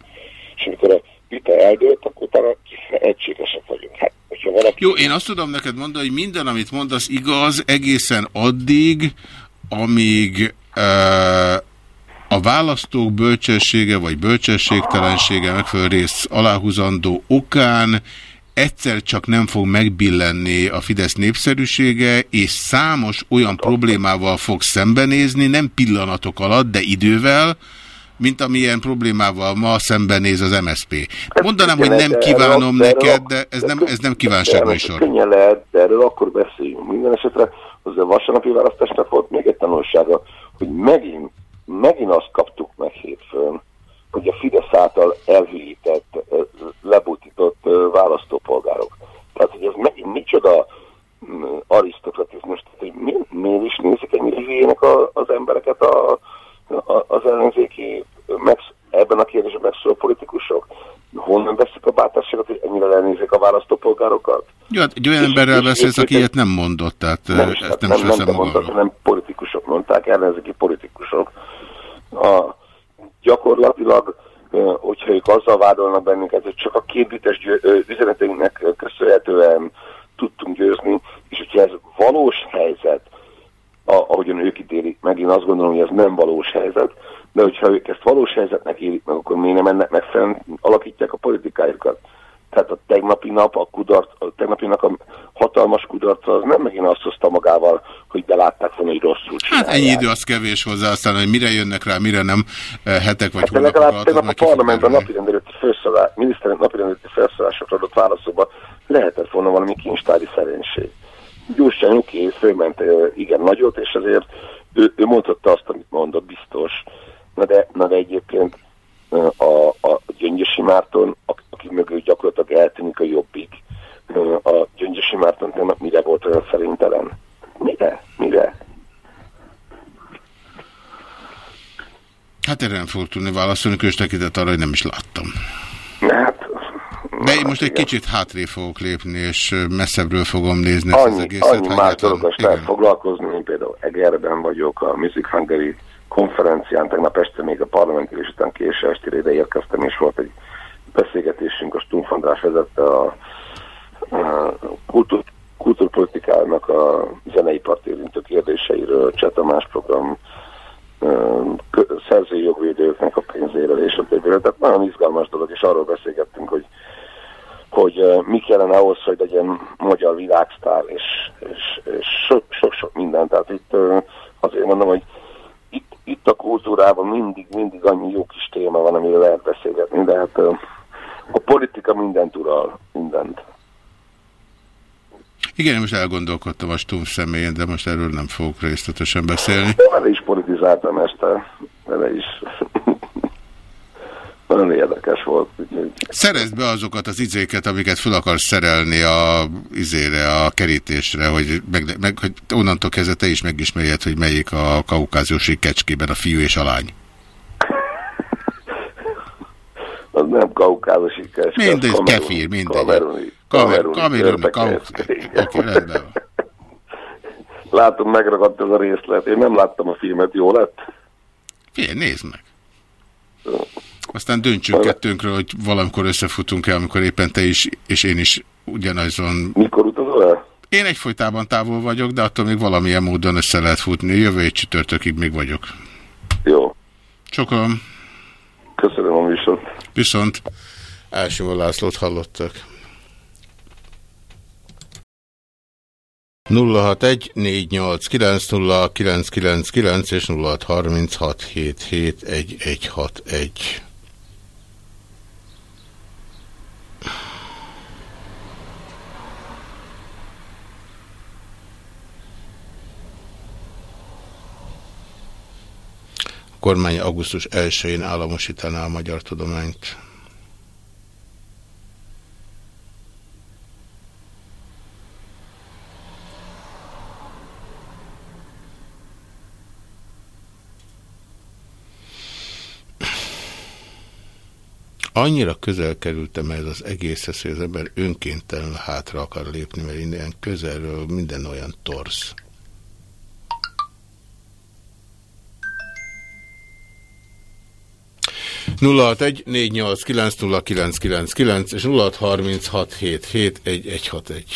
És amikor a vita eldőlt, akkor utána egységesek vagyunk. Hát, valaki... Jó, én azt tudom neked mondani, hogy minden, amit mondasz igaz, egészen addig, amíg uh, a választók bölcsessége vagy bölcsességtelensége megfelelő rész aláhúzandó okán egyszer csak nem fog megbillenni a Fidesz népszerűsége, és számos olyan problémával fog szembenézni, nem pillanatok alatt, de idővel, mint amilyen problémával ma szembenéz az MSZP. Mondanám, hogy nem kívánom neked, de ez nem, ez nem kívánságműsor. Könnyen lehet, de erről akkor beszéljünk. Minden esetre az a vasárnapi választásnak volt még egy tanulsága, hogy megint, megint azt kaptuk meg hétfőn, hogy a Fidesz által elhűített, lebutított választópolgárok. Tehát, hogy ez megint micsoda arisztokratizmus, hogy mi, miért is nézik ennyire hülyének az embereket a, a, az ellenzéki meg, ebben a kérdésben megszóló politikusok? Honnan veszik a bátorságot, hogy ennyire lenézik a választópolgárokat? Jó, hát egy olyan és, emberrel beszélsz, aki ilyet nem mondott, tehát nem, ezt nem, nem, nem, nem mondott, hanem politikusok mondták, ellenzéki politikusok. A, gyakorlatilag, hogyha ők vádolnak bennünket, hogy csak a képítés üzeneteinknek köszönhetően tudtunk győzni, és hogyha ez valós helyzet, ahogyan ők ítélik meg, én azt gondolom, hogy ez nem valós helyzet, de hogyha ők ezt valós helyzetnek élik meg, akkor miért nem ennek megfelelően alakítják a nap a kudarc, a tegnapi nap a hatalmas kudarc az nem megint azt hozta magával, hogy belátták volna, hogy rosszul Hát ennyi idő az kevés hozzá, aztán, hogy mire jönnek rá, mire nem, eh, hetek vagy Hát hónapok alatt, tegnap a parlamentben derülni. napirendelőtti felszólás, miniszterek napirendelőtti felszólásokra adott válaszokban lehetett volna valami kincstári szerénység. Gyurcsány oké, fölment ö, igen nagyot, és azért ő, ő mondhatta azt, amit mondott, biztos. Na de, na de egyébként ö, a, a Gyöngyösi Márton, aki, aki mögül gyakorlatilag eltűnik a jobbik, ö, a Gyöngyösi Márton tegnap mire volt olyan szerintelen? Mire? Mire? Hát erre nem fogok tudni válaszolni, különös tekintet arra, hogy nem is láttam. Hát, De én most egy kicsit hátrébb fogok lépni, és messzebbről fogom nézni ezt az annyi, egészet. annyi más dologgal lehet foglalkozni, mint például Egerben vagyok, a Music Hungary konferencián, tegnap este még a parlamentülés után késő estére ide érkeztem, és volt egy beszélgetésünk, a Stumpf András vezette a, a kultúr, kultúrpolitikának a zeneipart érintő kérdéseiről, Cseh Tamás program, ö, kö- szerzői jogvédőknek a pénzéről, és a többiről. Tehát nagyon izgalmas dolog, és arról beszélgettünk, hogy hogy uh, mi kellene ahhoz, hogy legyen magyar világsztár, és, és, és sok- sok-sok minden. Tehát itt uh, azért mondom, hogy itt, itt a kultúrában mindig, mindig annyi jó kis téma van, amiről lehet beszélgetni, de hát uh, a politika mindent ural, mindent. Igen, én most elgondolkodtam a Stumpf személyén, de most erről nem fogok részletesen beszélni. Vele is politizáltam este, vele is. [LAUGHS] Nagyon érdekes volt. Úgyhogy Szerezd be azokat az izéket, amiket fel akarsz szerelni a izére, a kerítésre, hogy, meg, meg, hogy onnantól kezdve te is megismerjed, hogy melyik a kaukázusi kecskében a fiú és a lány. [LAUGHS] az nem kaukázusi kes. Mindegy, kefir, mindegy. Kameruni. Kamer, kameruni kamerun, körbekeresztés. Oké, rendben van. Látom, megragadt ez a részlet. Én nem láttam a filmet, jó lett? Figyelj, nézd meg. Aztán döntsünk kettőnkről, hogy valamikor összefutunk el, amikor éppen te is, és én is ugyanazon... Mikor utazol el? Én egyfolytában távol vagyok, de attól még valamilyen módon össze lehet futni. Jövő egy csütörtökig még vagyok. Jó. Sokan. Köszönöm a műsort. Viszont Elsővel Lászlót hallottak. 061 489 0999 és 0636 771161. A kormány augusztus 1-én államosítaná a magyar tudományt. Annyira közel kerültem ez az egészhez, hogy az ember önkéntelen hátra akar lépni, mert innen közelről minden olyan torsz. nulla egy négy nyolc kilenc nulla kilenc kilenc kilenc és nulla harminc hat hét hét egy egy hat egy.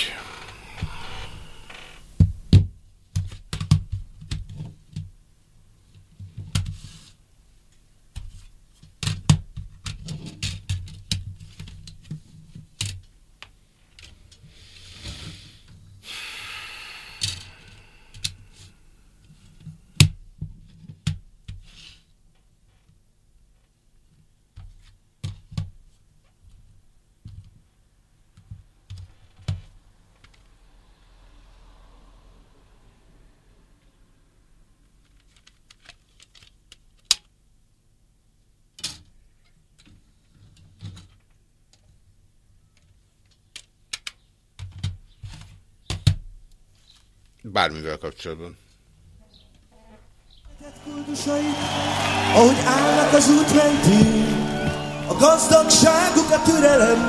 Bármivel kapcsolatban. Ahogy állnak az út mentén, a gazdagságuk a türelem.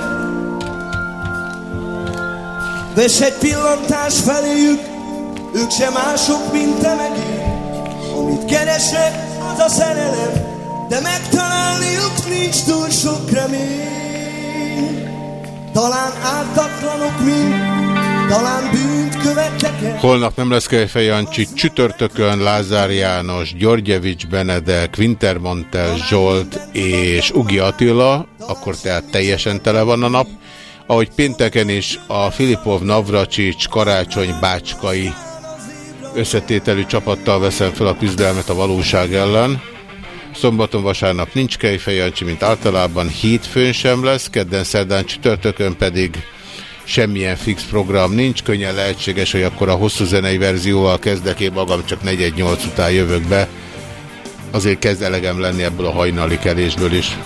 Ves egy pillantás feléjük, ők sem mások, mint te meg én. Amit keresek, az a szerelem, de megtalálniuk nincs túl sok remény. Talán ártatlanok mind, talán el. Holnap nem lesz Kejfej Jancsi, csütörtökön Lázár János, Györgyevics Benedek, Wintermantel Zsolt és Ugi Attila, akkor tehát teljesen tele van a nap. ahogy pénteken is a Filipov Navracsics karácsony bácskai összetételű csapattal veszem fel a küzdelmet a valóság ellen. Szombaton, vasárnap nincs Kejfejancsi, mint általában, hétfőn sem lesz, kedden, szerdán, csütörtökön pedig semmilyen fix program nincs, könnyen lehetséges, hogy akkor a hosszú zenei verzióval kezdek, én magam csak 418 után jövök be. Azért kezd elegem lenni ebből a hajnali kelésből is.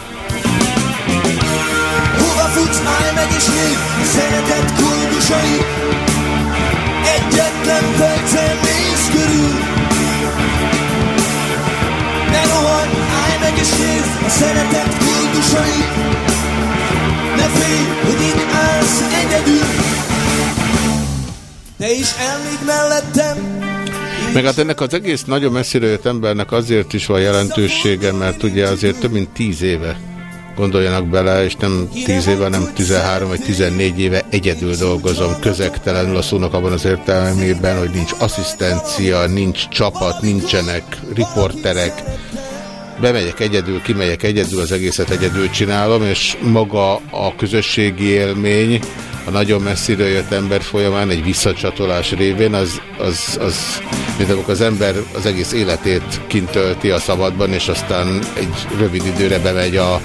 Hova futsz, állj meg és név, szeretett kuldusai Egyetlen percen néz körül Ne rohanj, állj meg és nézd szeretett kuldusai Félj, hogy itt állsz egyedül Te is elmíg mellettem Meg hát ennek az egész nagyon messzire jött embernek azért is van jelentősége, mert ugye azért több mint tíz éve gondoljanak bele, és nem 10 éve, nem 13 vagy 14 éve egyedül dolgozom közektelenül a szónak abban az értelmében, hogy nincs asszisztencia, nincs csapat, nincsenek riporterek. Bemegyek egyedül, kimegyek egyedül, az egészet egyedül csinálom, és maga a közösségi élmény, a nagyon messziről jött ember folyamán egy visszacsatolás révén, az, az, az mint amikor az ember az egész életét kint tölti a szabadban, és aztán egy rövid időre bemegy a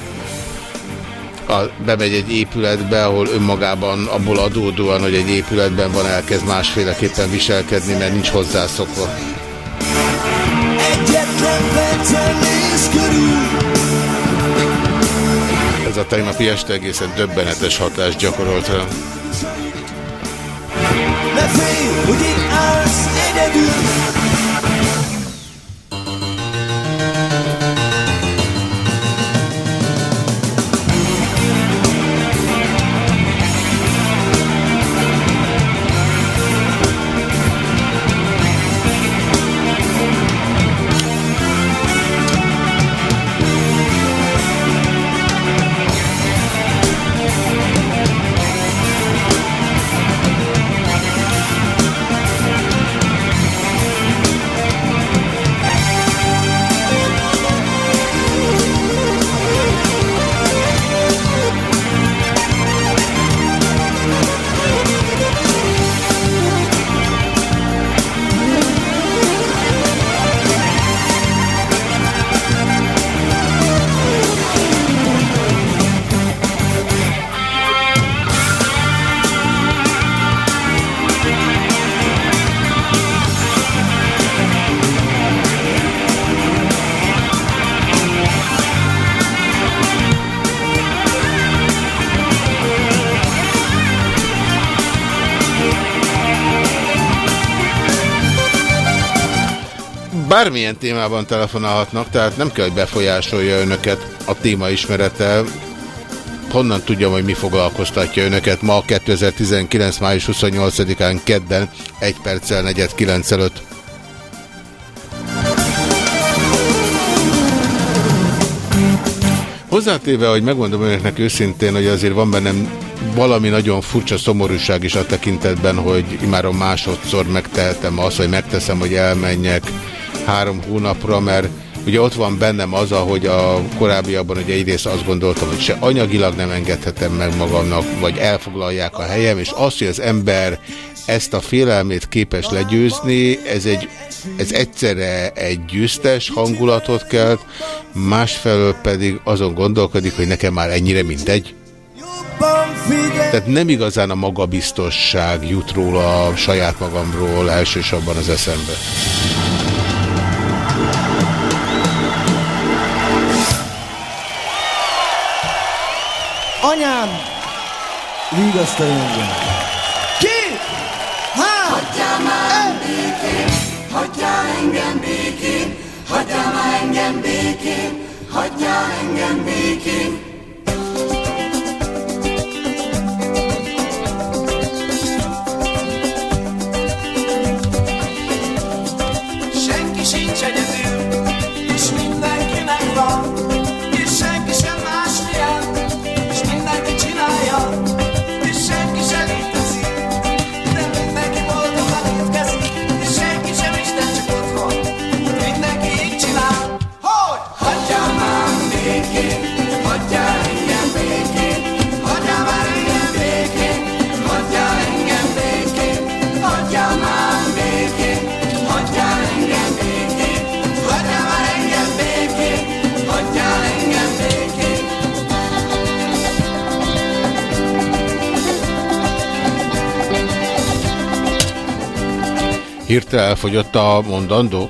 a, bemegy egy épületbe, ahol önmagában abból adódóan, hogy egy épületben van, elkezd másféleképpen viselkedni, mert nincs hozzászokva. Egyetlen néz körül Ez a tegnapi este egészen döbbenetes hatást gyakorolt rám. Ne félj, hogy itt Bármilyen témában telefonálhatnak, tehát nem kell, hogy befolyásolja önöket a téma ismerete. Honnan tudjam, hogy mi foglalkoztatja önöket ma 2019. május 28-án kedden 1 perccel 4 előtt. Hozzátéve, hogy megmondom önöknek őszintén, hogy azért van bennem valami nagyon furcsa szomorúság is a tekintetben, hogy imáron másodszor megtehetem azt, hogy megteszem, hogy elmenjek három hónapra, mert ugye ott van bennem az, hogy a korábbiakban ugye egyrészt azt gondoltam, hogy se anyagilag nem engedhetem meg magamnak, vagy elfoglalják a helyem, és az, hogy az ember ezt a félelmét képes legyőzni, ez, egy, ez egyszerre egy győztes hangulatot kelt, másfelől pedig azon gondolkodik, hogy nekem már ennyire mindegy. Tehát nem igazán a magabiztosság jut róla a saját magamról elsősorban az eszembe. Anyám! Vigasztalj engem! Ki? Há? Hagyjál már békén, hagyjál engem békén, hagyjál már engem békén, hagyjál engem békén. Hirtelen elfogyott a mondandó?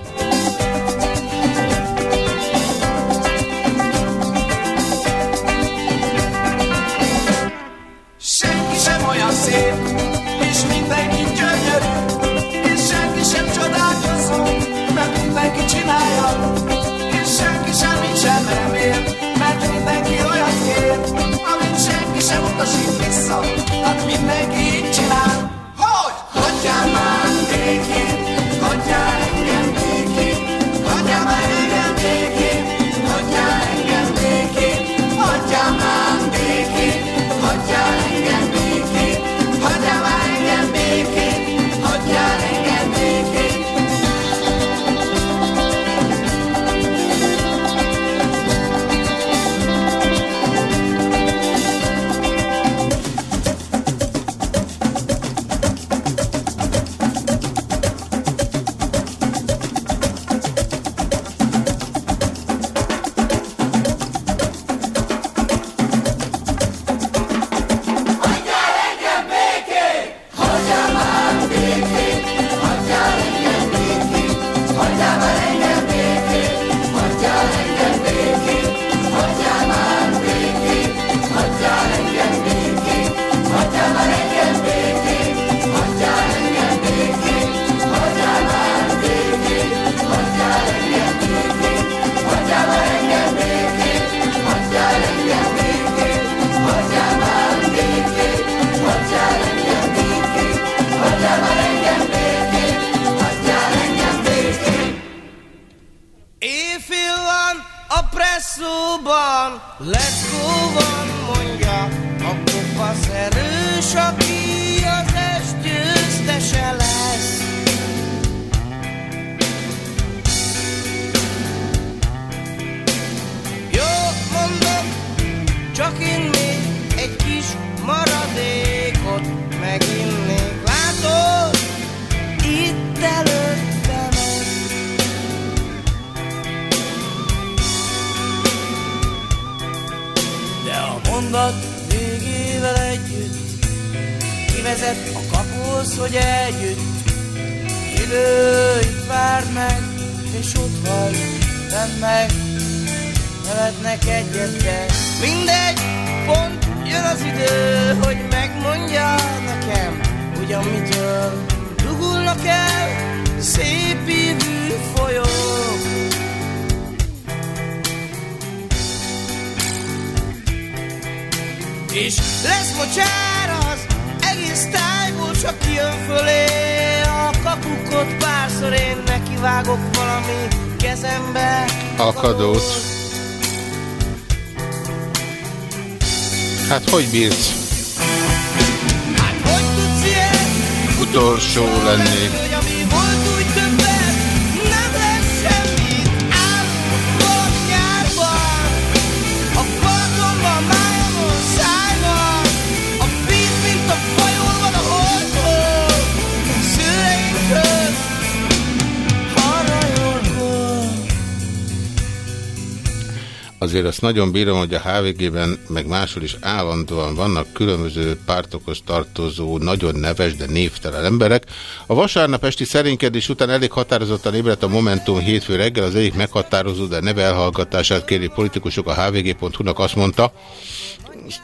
Nagyon bírom, hogy a HVG-ben, meg máshol is állandóan vannak különböző pártokhoz tartozó, nagyon neves, de névtelen emberek. A vasárnap esti szerénykedés után elég határozottan ébredt a Momentum hétfő reggel, az egyik meghatározó, de neve elhallgatását kéri politikusok a hvg.hu-nak azt mondta,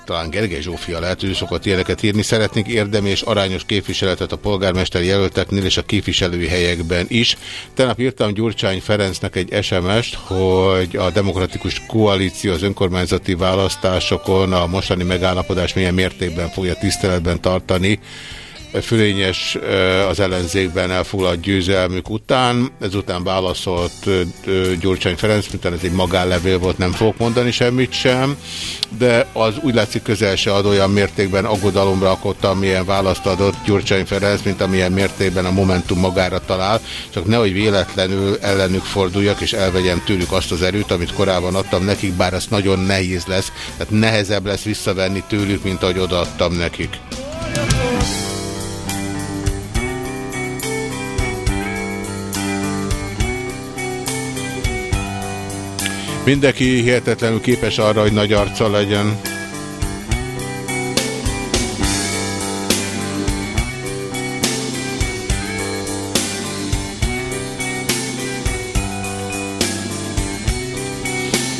talán Gergely Zsófia lehet, hogy sokat ilyeneket írni. Szeretnénk érdemi és arányos képviseletet a polgármester jelölteknél és a képviselői helyekben is. Tegnap írtam Gyurcsány Ferencnek egy SMS-t, hogy a demokratikus koalíció az önkormányzati választásokon a mostani megállapodás milyen mértékben fogja tiszteletben tartani fölényes az ellenzékben elfoglalt győzelmük után. Ezután válaszolt Gyurcsány Ferenc, miután ez egy magánlevél volt, nem fogok mondani semmit sem, de az úgy látszik közel se ad olyan mértékben aggodalomra akott, amilyen választ adott Gyurcsány Ferenc, mint amilyen mértékben a Momentum magára talál, csak nehogy véletlenül ellenük forduljak, és elvegyem tőlük azt az erőt, amit korábban adtam nekik, bár ez nagyon nehéz lesz, tehát nehezebb lesz visszavenni tőlük, mint ahogy odaadtam nekik. Mindenki hihetetlenül képes arra, hogy nagy arca legyen.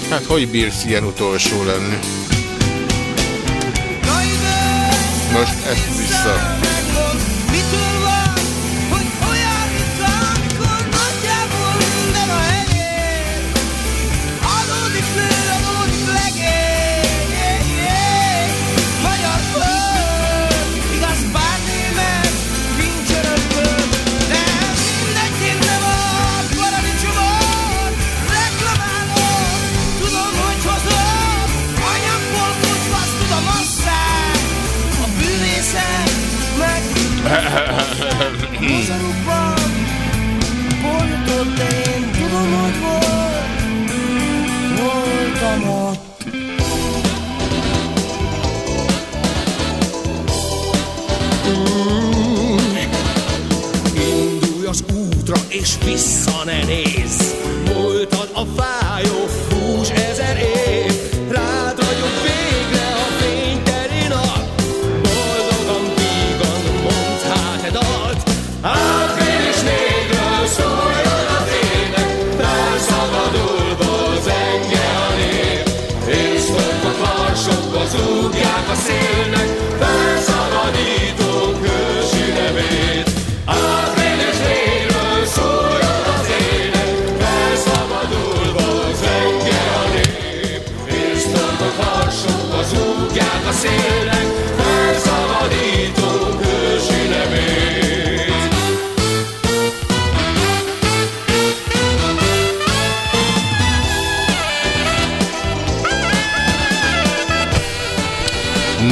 Hát hogy bírsz ilyen utolsó lenni? Most ezt vissza.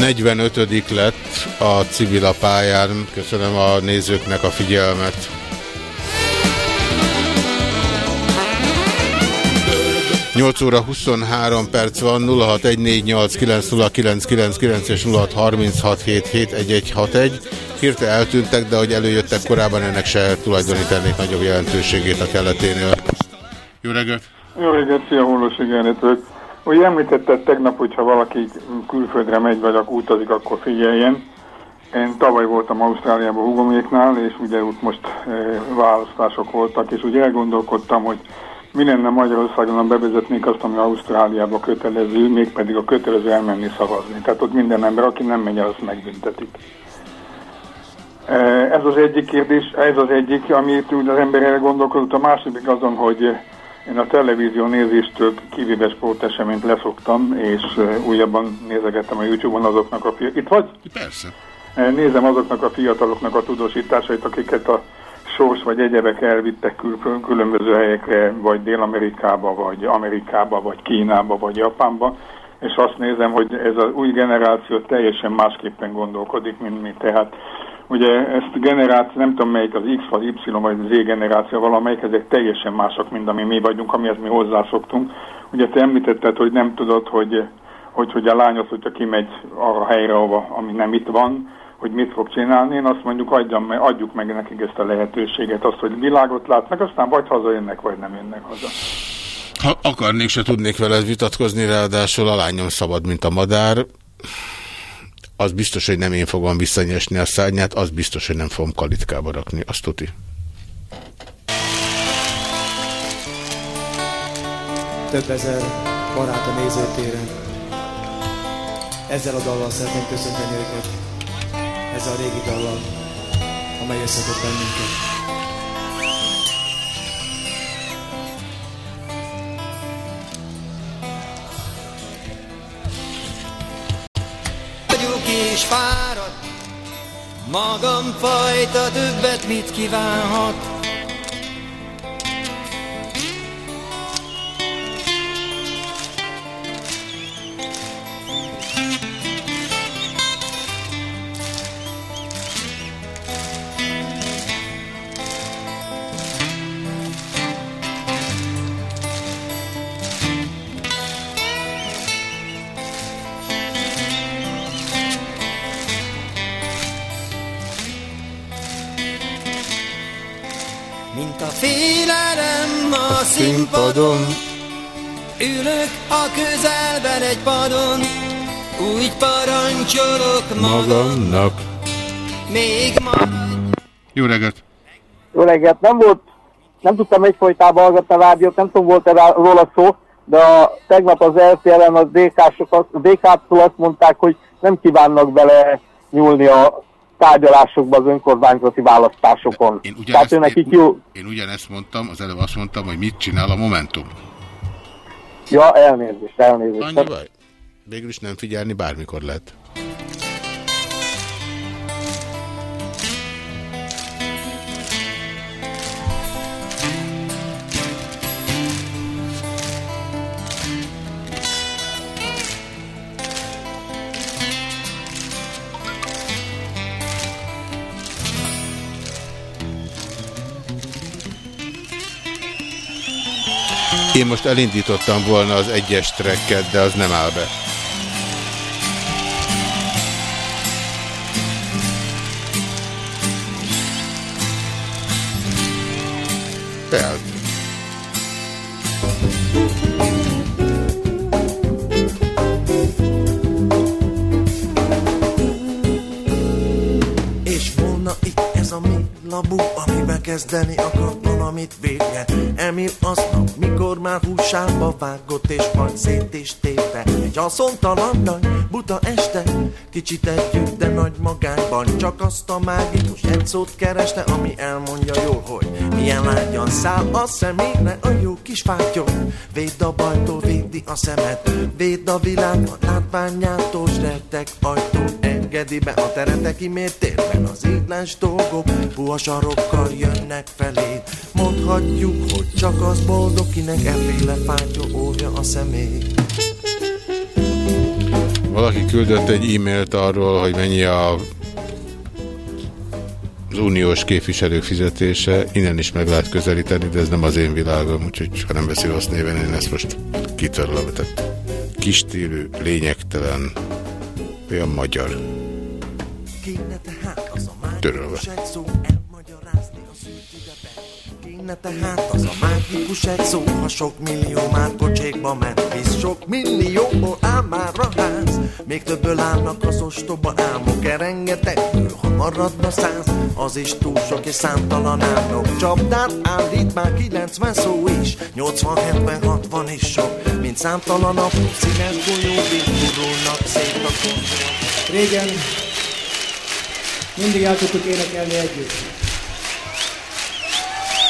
45. lett a civil a pályán. Köszönöm a nézőknek a figyelmet. Nyolc óra 23 perc van, 0614890999 és 0636771161. Hirte eltűntek, de hogy előjöttek korábban, ennek se tulajdonítanék nagyobb jelentőségét a kelleténél. Jó reggelt! Jó reggelt, szia, Hollós. Ugye említetted tegnap, hogyha valaki külföldre megy, vagy akkor utazik, akkor figyeljen. Én tavaly voltam Ausztráliában hugoméknál, és ugye ott most e, választások voltak, és úgy elgondolkodtam, hogy mi lenne Magyarországon, ha bevezetnék azt, ami Ausztráliában kötelező, mégpedig a kötelező elmenni szavazni. Tehát ott minden ember, aki nem megy azt megbüntetik. E, Ez az egyik kérdés, ez az egyik, amit úgy az ember elgondolkodott, a második azon, hogy én a televízió nézéstől kivéve sporteseményt leszoktam, és újabban nézegettem a YouTube-on azoknak a fi- Itt vagy? Persze. Nézem azoknak a fiataloknak a tudósításait, akiket a sors vagy egyebek elvittek kül- különböző helyekre, vagy Dél-Amerikába, vagy Amerikába, vagy Kínába, vagy Japánba, és azt nézem, hogy ez az új generáció teljesen másképpen gondolkodik, mint mi. Tehát ugye ezt generáció, nem tudom melyik az X vagy Y vagy Z generáció valamelyik, ezek teljesen mások, mint ami mi vagyunk, amihez mi hozzászoktunk. Ugye te említetted, hogy nem tudod, hogy, hogy, hogy a lány az, hogyha kimegy arra a helyre, ahova, ami nem itt van, hogy mit fog csinálni. Én azt mondjuk, adjam, adjuk meg nekik ezt a lehetőséget, azt, hogy világot látnak, aztán vagy hazajönnek, vagy nem jönnek haza. Ha akarnék, se tudnék veled vitatkozni, ráadásul a lányom szabad, mint a madár. Az biztos, hogy nem én fogom visszanyesni a szárnyát, az biztos, hogy nem fogom kalitkába rakni, azt tuti. Több ezer barát a nézőtéren. Ezzel a dallal szeretném köszönteni őket. Ezzel a régi dallal, amely összeköt bennünket. És fáradt, magam fajta többet mit kívánhat. Színpadon, ülök a közelben egy padon, úgy parancsolok Magamnak. még maradj. Jó reggelt! Jó reggelt, nem volt, nem tudtam egyfolytában hallgatni a rádiót, nem tudom, volt-e róla szó, de a, tegnap az RTL-en a DK-tól azt mondták, hogy nem kívánnak bele nyúlni a tárgyalásokba az önkormányzati választásokon. Én Tehát ugyanezt, ő nekik én, jó... én ugyanezt mondtam, az előbb azt mondtam, hogy mit csinál a Momentum. Ja, elnézést, elnézést. Annyi baj. Végül is nem figyelni bármikor lehet. Én most elindítottam volna az egyes tracket, de az nem áll be. Beállt. A amiben kezdeni akart valamit végre. Emil aznap, mikor már húsába vágott, és majd szét is tépte. Egy haszontalan nagy, buta este, kicsit együtt, de nagy magányban. Csak azt a mágikus egy szót kereste, ami elmondja jól, hogy milyen lágyan száll a szemére a jó kis fátyol. Védd a bajtól, védi a szemed, védd a világ a látványától, s ajtó engedi be a teret, kimért az étlens dolgok, puha sarokkal jönnek felé. Mondhatjuk, hogy csak az boldog, kinek efféle fátyol óvja a szemét. Valaki küldött egy e-mailt arról, hogy mennyi a az uniós képviselők fizetése, innen is meg lehet közelíteni, de ez nem az én világom, úgyhogy ha nem veszi rossz néven, én ezt most kitörlöm. Tehát kistílű, lényegtelen, olyan magyar. Törölve. Kéne tehát az a mágikus egy szó, ha sok millió már pocsékba ment, hisz sok millióból áll már a ház. Még többből állnak az ostoba álmok, e rengetegből, ha maradna száz, az is túl sok és számtalan álmok. Csapdán állít már 90 szó is, 80, 70, 60 is sok, mint számtalan apró színes golyó, vigyorulnak szét a konzol. Régen mindig el tudtuk énekelni együtt.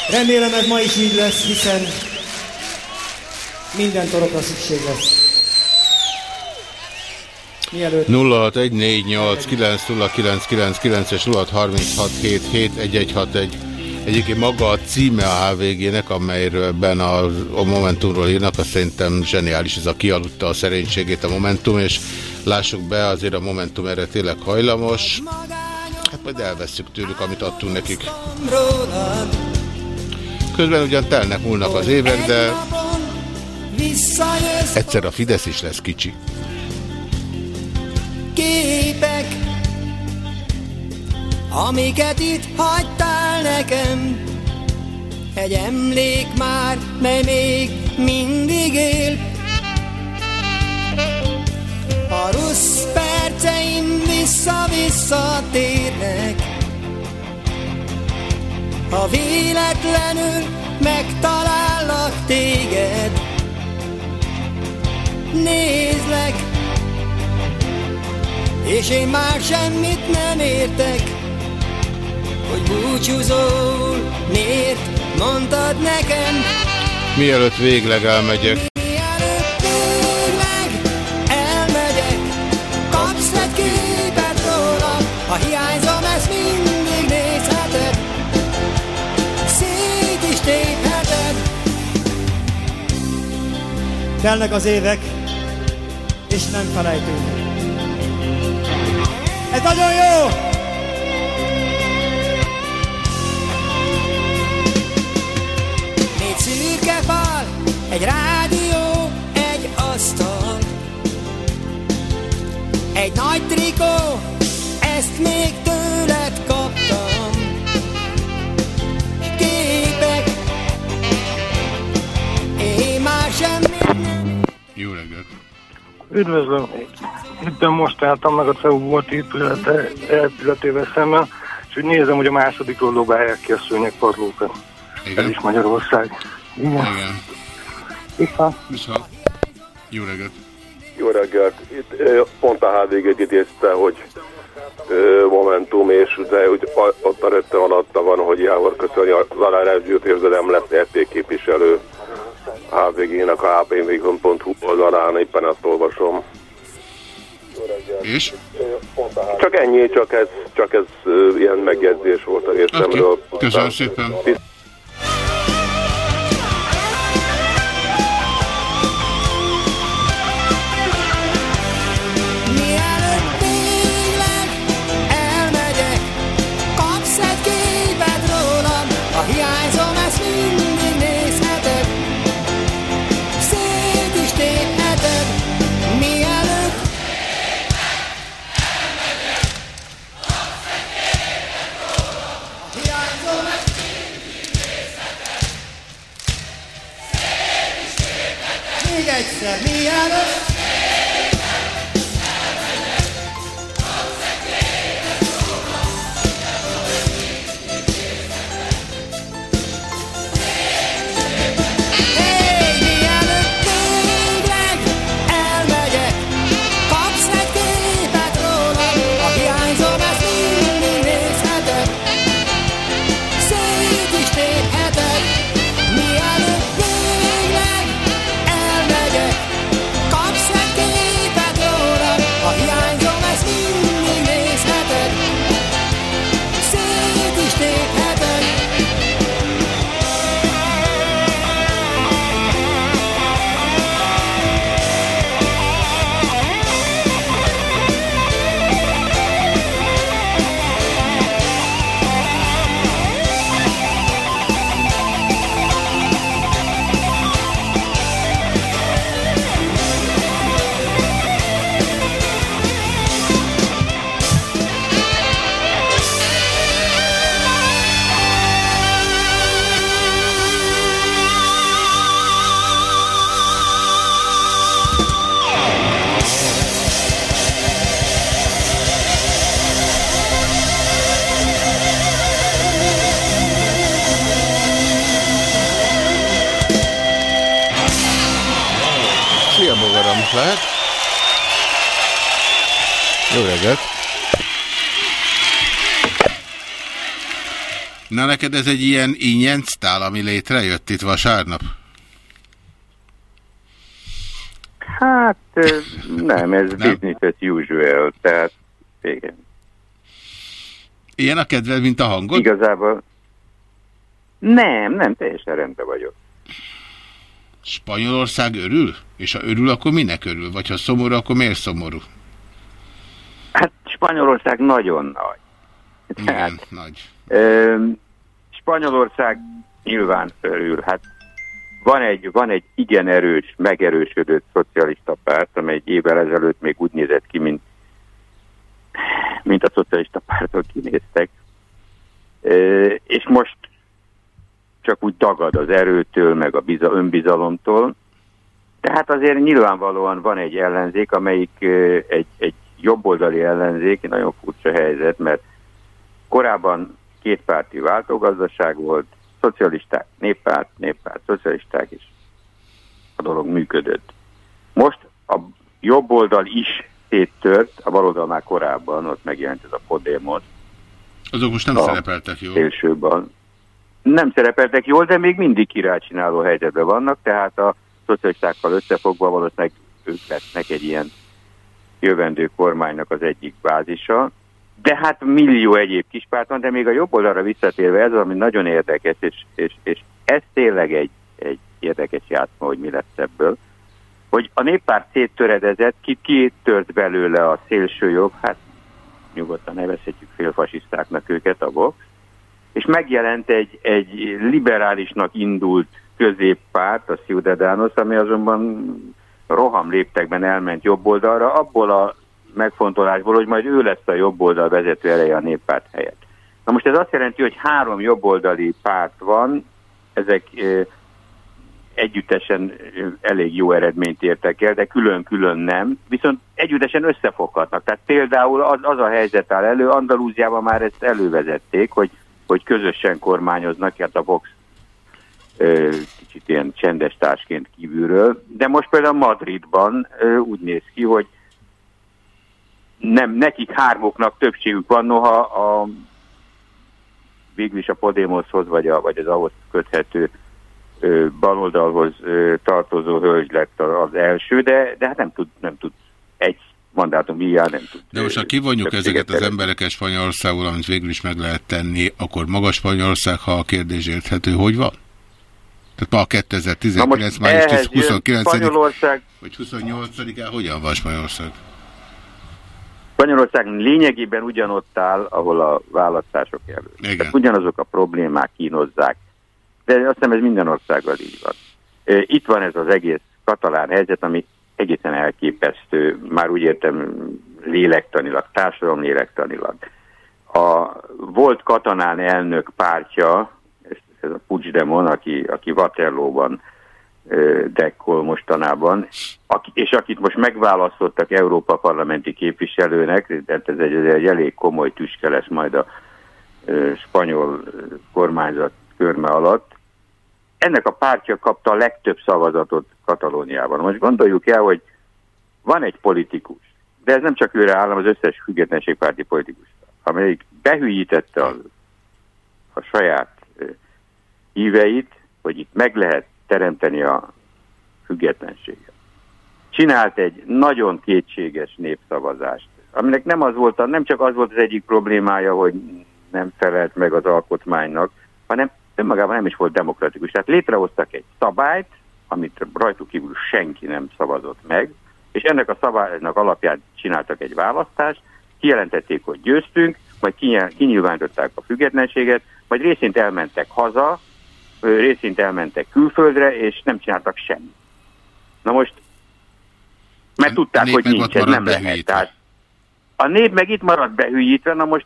Remélem ez ma is így lesz, hiszen minden torokra szükség lesz. Mielőtt 0614890999 és 0636771161. Egyébként maga a címe a HVG-nek, amelyről ebben a, a Momentumról írnak, azt szerintem zseniális, ez a kialudta a szerénységét a Momentum, és lássuk be, azért a Momentum erre tényleg hajlamos. Majd elveszük tőlük, amit adtunk nekik. Közben ugyan telnek, múlnak az évek, de egyszer a Fidesz is lesz kicsi. képek, amiket itt hagytál nekem. Egy emlék már, mely még mindig él. A rossz perceim vissza-visszatérnek. Ha véletlenül megtalállak téged, nézlek, és én már semmit nem értek, hogy búcsúzol, miért mondtad nekem, Mielőtt végleg elmegyek, telnek az évek, és nem felejtünk. Ez nagyon jó! Négy szürke fal, egy rádió, egy asztal Egy nagy trikó, ezt még tőled kaptam Képek, én már semmit nem! Üdvözlöm! Éppen most álltam meg a CEU volt épülete, épületével szemben, és úgy nézem, hogy a másodikról lobálják ki a szőnyegpadlókat. Ez is Magyarország. Igen. Igen. Vissza. Vissza. Jó reggelt. Jó reggelt. Itt pont a HVG-t idézte, hogy Momentum, és de úgy, ott a rögtön alatta van, hogy Jávor köszönni az aláregyüttés, de nem lesz értékképviselő HVG-nek a hpv.hu oldalán, éppen ezt olvasom. És? Csak ennyi, csak ez, csak ez ilyen megjegyzés volt a részemről. Köszönöm szépen. Még egyszer, mielőtt Hey, Na neked ez egy ilyen ingyenctál, ami létrejött itt vasárnap? Hát [LAUGHS] nem, ez business as usual, tehát igen. Ilyen a kedved, mint a hangod? Igazából nem, nem, teljesen rendben vagyok. Spanyolország örül? És ha örül, akkor minek örül? Vagy ha szomorú, akkor miért szomorú? Hát Spanyolország nagyon nagy. Igen, nagy. Ö, Spanyolország nyilván örül. Hát van egy, van egy igen erős, megerősödött szocialista párt, amely egy évvel ezelőtt még úgy nézett ki, mint, mint a szocialista pártok kinéztek. Ö, és most csak úgy dagad az erőtől, meg a biza, önbizalomtól. Tehát azért nyilvánvalóan van egy ellenzék, amelyik egy, egy jobboldali ellenzék, nagyon furcsa helyzet, mert korábban kétpárti váltógazdaság volt, szocialisták, néppárt, néppárt, szocialisták, és a dolog működött. Most a jobb oldal is széttört, a baloldal már korábban, ott megjelent ez a Podemos. Azok most nem a szerepeltek jól. Szélsőben. Nem szerepeltek jól, de még mindig királycsináló helyzetben vannak, tehát a szocialistákkal összefogva valószínűleg ők lesznek egy ilyen jövendő kormánynak az egyik bázisa. De hát millió egyéb kispárt van, de még a jobb oldalra visszatérve ez az, ami nagyon érdekes, és, és, és ez tényleg egy, egy érdekes játszma, hogy mi lesz ebből, hogy a néppárt széttöredezett, ki kitört belőle a szélsőjog, hát nyugodtan nevezhetjük félfasisztáknak őket a Vox, és megjelent egy, egy liberálisnak indult középpárt, a Ciudadanos, ami azonban roham léptekben elment jobb oldalra, abból a megfontolásból, hogy majd ő lesz a jobb oldal vezető ereje a néppárt helyett. Na most ez azt jelenti, hogy három jobboldali párt van, ezek együttesen elég jó eredményt értek el, de külön-külön nem, viszont együttesen összefoghatnak. Tehát például az, az a helyzet áll elő, Andalúziában már ezt elővezették, hogy, hogy közösen kormányoznak, hát a Vox kicsit ilyen csendes társként kívülről, de most például Madridban úgy néz ki, hogy nem, nekik hármoknak többségük van, noha a végül is a Podemoshoz, vagy, a, vagy az ahhoz köthető ö, baloldalhoz ö, tartozó hölgy lett az első, de, de hát nem tud, nem tud egy mandátum íjjel nem tud. De most ha kivonjuk ezeket az embereket Spanyolországból, amit végül is meg lehet tenni, akkor maga Spanyolország, ha a kérdés érthető, hogy van? Tehát ma a 2019. május 29 Spanyolország, vagy 28-án hogyan van Spanyolország? Spanyolország lényegében ugyanott áll, ahol a választások előtt. Tehát ugyanazok a problémák kínozzák. De azt hiszem ez minden országgal így van. Itt van ez az egész katalán helyzet, ami egészen elképesztő, már úgy értem lélektanilag, társadalom lélektanilag. A volt katonán elnök pártja, ez, ez a Puigdemont, aki, aki Waterloo-ban dekkol mostanában, és akit most megválasztottak Európa parlamenti képviselőnek, tehát ez egy, egy elég komoly tüske lesz majd a spanyol kormányzat körme alatt. Ennek a pártja kapta a legtöbb szavazatot Katalóniában. Most gondoljuk el, hogy van egy politikus, de ez nem csak őre állam, az összes függetlenségpárti politikus, amelyik behűítette a, a saját híveit, hogy itt meg lehet teremteni a függetlenséget. Csinált egy nagyon kétséges népszavazást, aminek nem, az volt, nem csak az volt az egyik problémája, hogy nem felelt meg az alkotmánynak, hanem önmagában nem is volt demokratikus. Tehát létrehoztak egy szabályt, amit rajtuk kívül senki nem szavazott meg, és ennek a szabálynak alapján csináltak egy választást, kijelentették, hogy győztünk, majd kinyilvánították a függetlenséget, majd részint elmentek haza, részint elmentek külföldre, és nem csináltak semmit. Na most, mert tudták, hogy nincs, ez nem lehet. Tehát a nép meg itt maradt behűítve, na most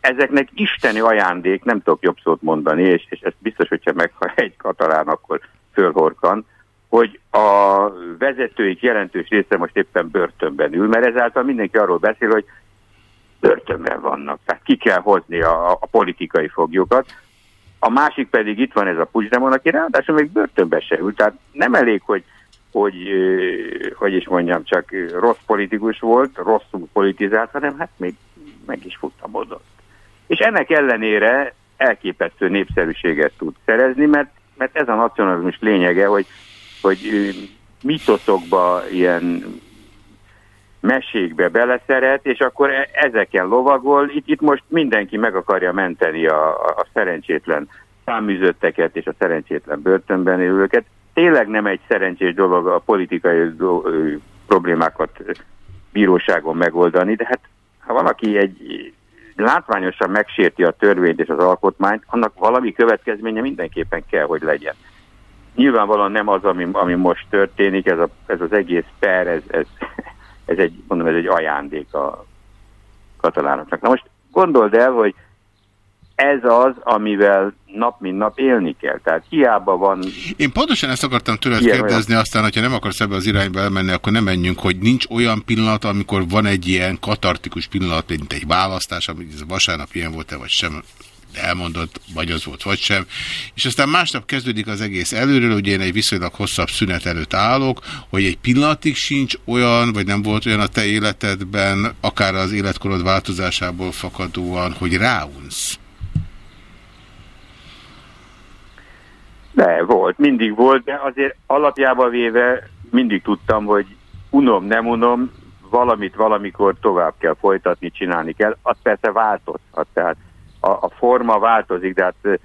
ezeknek isteni ajándék, nem tudok jobb szót mondani, és, és ez biztos, hogyha meghal egy katalán, akkor fölhorkan, hogy a vezetőik jelentős része most éppen börtönben ül, mert ezáltal mindenki arról beszél, hogy börtönben vannak. Tehát ki kell hozni a, a politikai foglyokat. A másik pedig itt van ez a Puigdemont, aki ráadásul még börtönbe se ül. Tehát nem elég, hogy, hogy, hogy is mondjam, csak rossz politikus volt, rosszul politizált, hanem hát még meg is futtamodott. És ennek ellenére elképesztő népszerűséget tud szerezni, mert, mert ez a nacionalizmus lényege, hogy, hogy mitoszokba, ilyen mesékbe beleszeret, és akkor e- ezeken lovagol. Itt, itt most mindenki meg akarja menteni a, a szerencsétlen száműzötteket és a szerencsétlen börtönben élőket. Tényleg nem egy szerencsés dolog a politikai do, problémákat bíróságon megoldani, de hát ha valaki egy látványosan megsérti a törvényt és az alkotmányt, annak valami következménye mindenképpen kell, hogy legyen. Nyilvánvalóan nem az, ami, ami most történik, ez, a, ez az egész per, ez, ez, ez egy, mondom, ez egy ajándék a katalánoknak. Na most gondold el, hogy ez az, amivel nap mint nap élni kell. Tehát hiába van... Én pontosan ezt akartam tőled kérdezni, olyan... aztán, hogyha nem akarsz ebbe az irányba elmenni, akkor nem menjünk, hogy nincs olyan pillanat, amikor van egy ilyen katartikus pillanat, mint egy választás, ami ez vasárnap ilyen volt-e, vagy sem elmondott, vagy az volt, vagy sem. És aztán másnap kezdődik az egész előről, ugye én egy viszonylag hosszabb szünet előtt állok, hogy egy pillanatig sincs olyan, vagy nem volt olyan a te életedben, akár az életkorod változásából fakadóan, hogy ráunsz. De volt, mindig volt, de azért alapjába véve mindig tudtam, hogy unom, nem unom, valamit valamikor tovább kell folytatni, csinálni kell. Az persze változhat, tehát a, a forma változik, de hát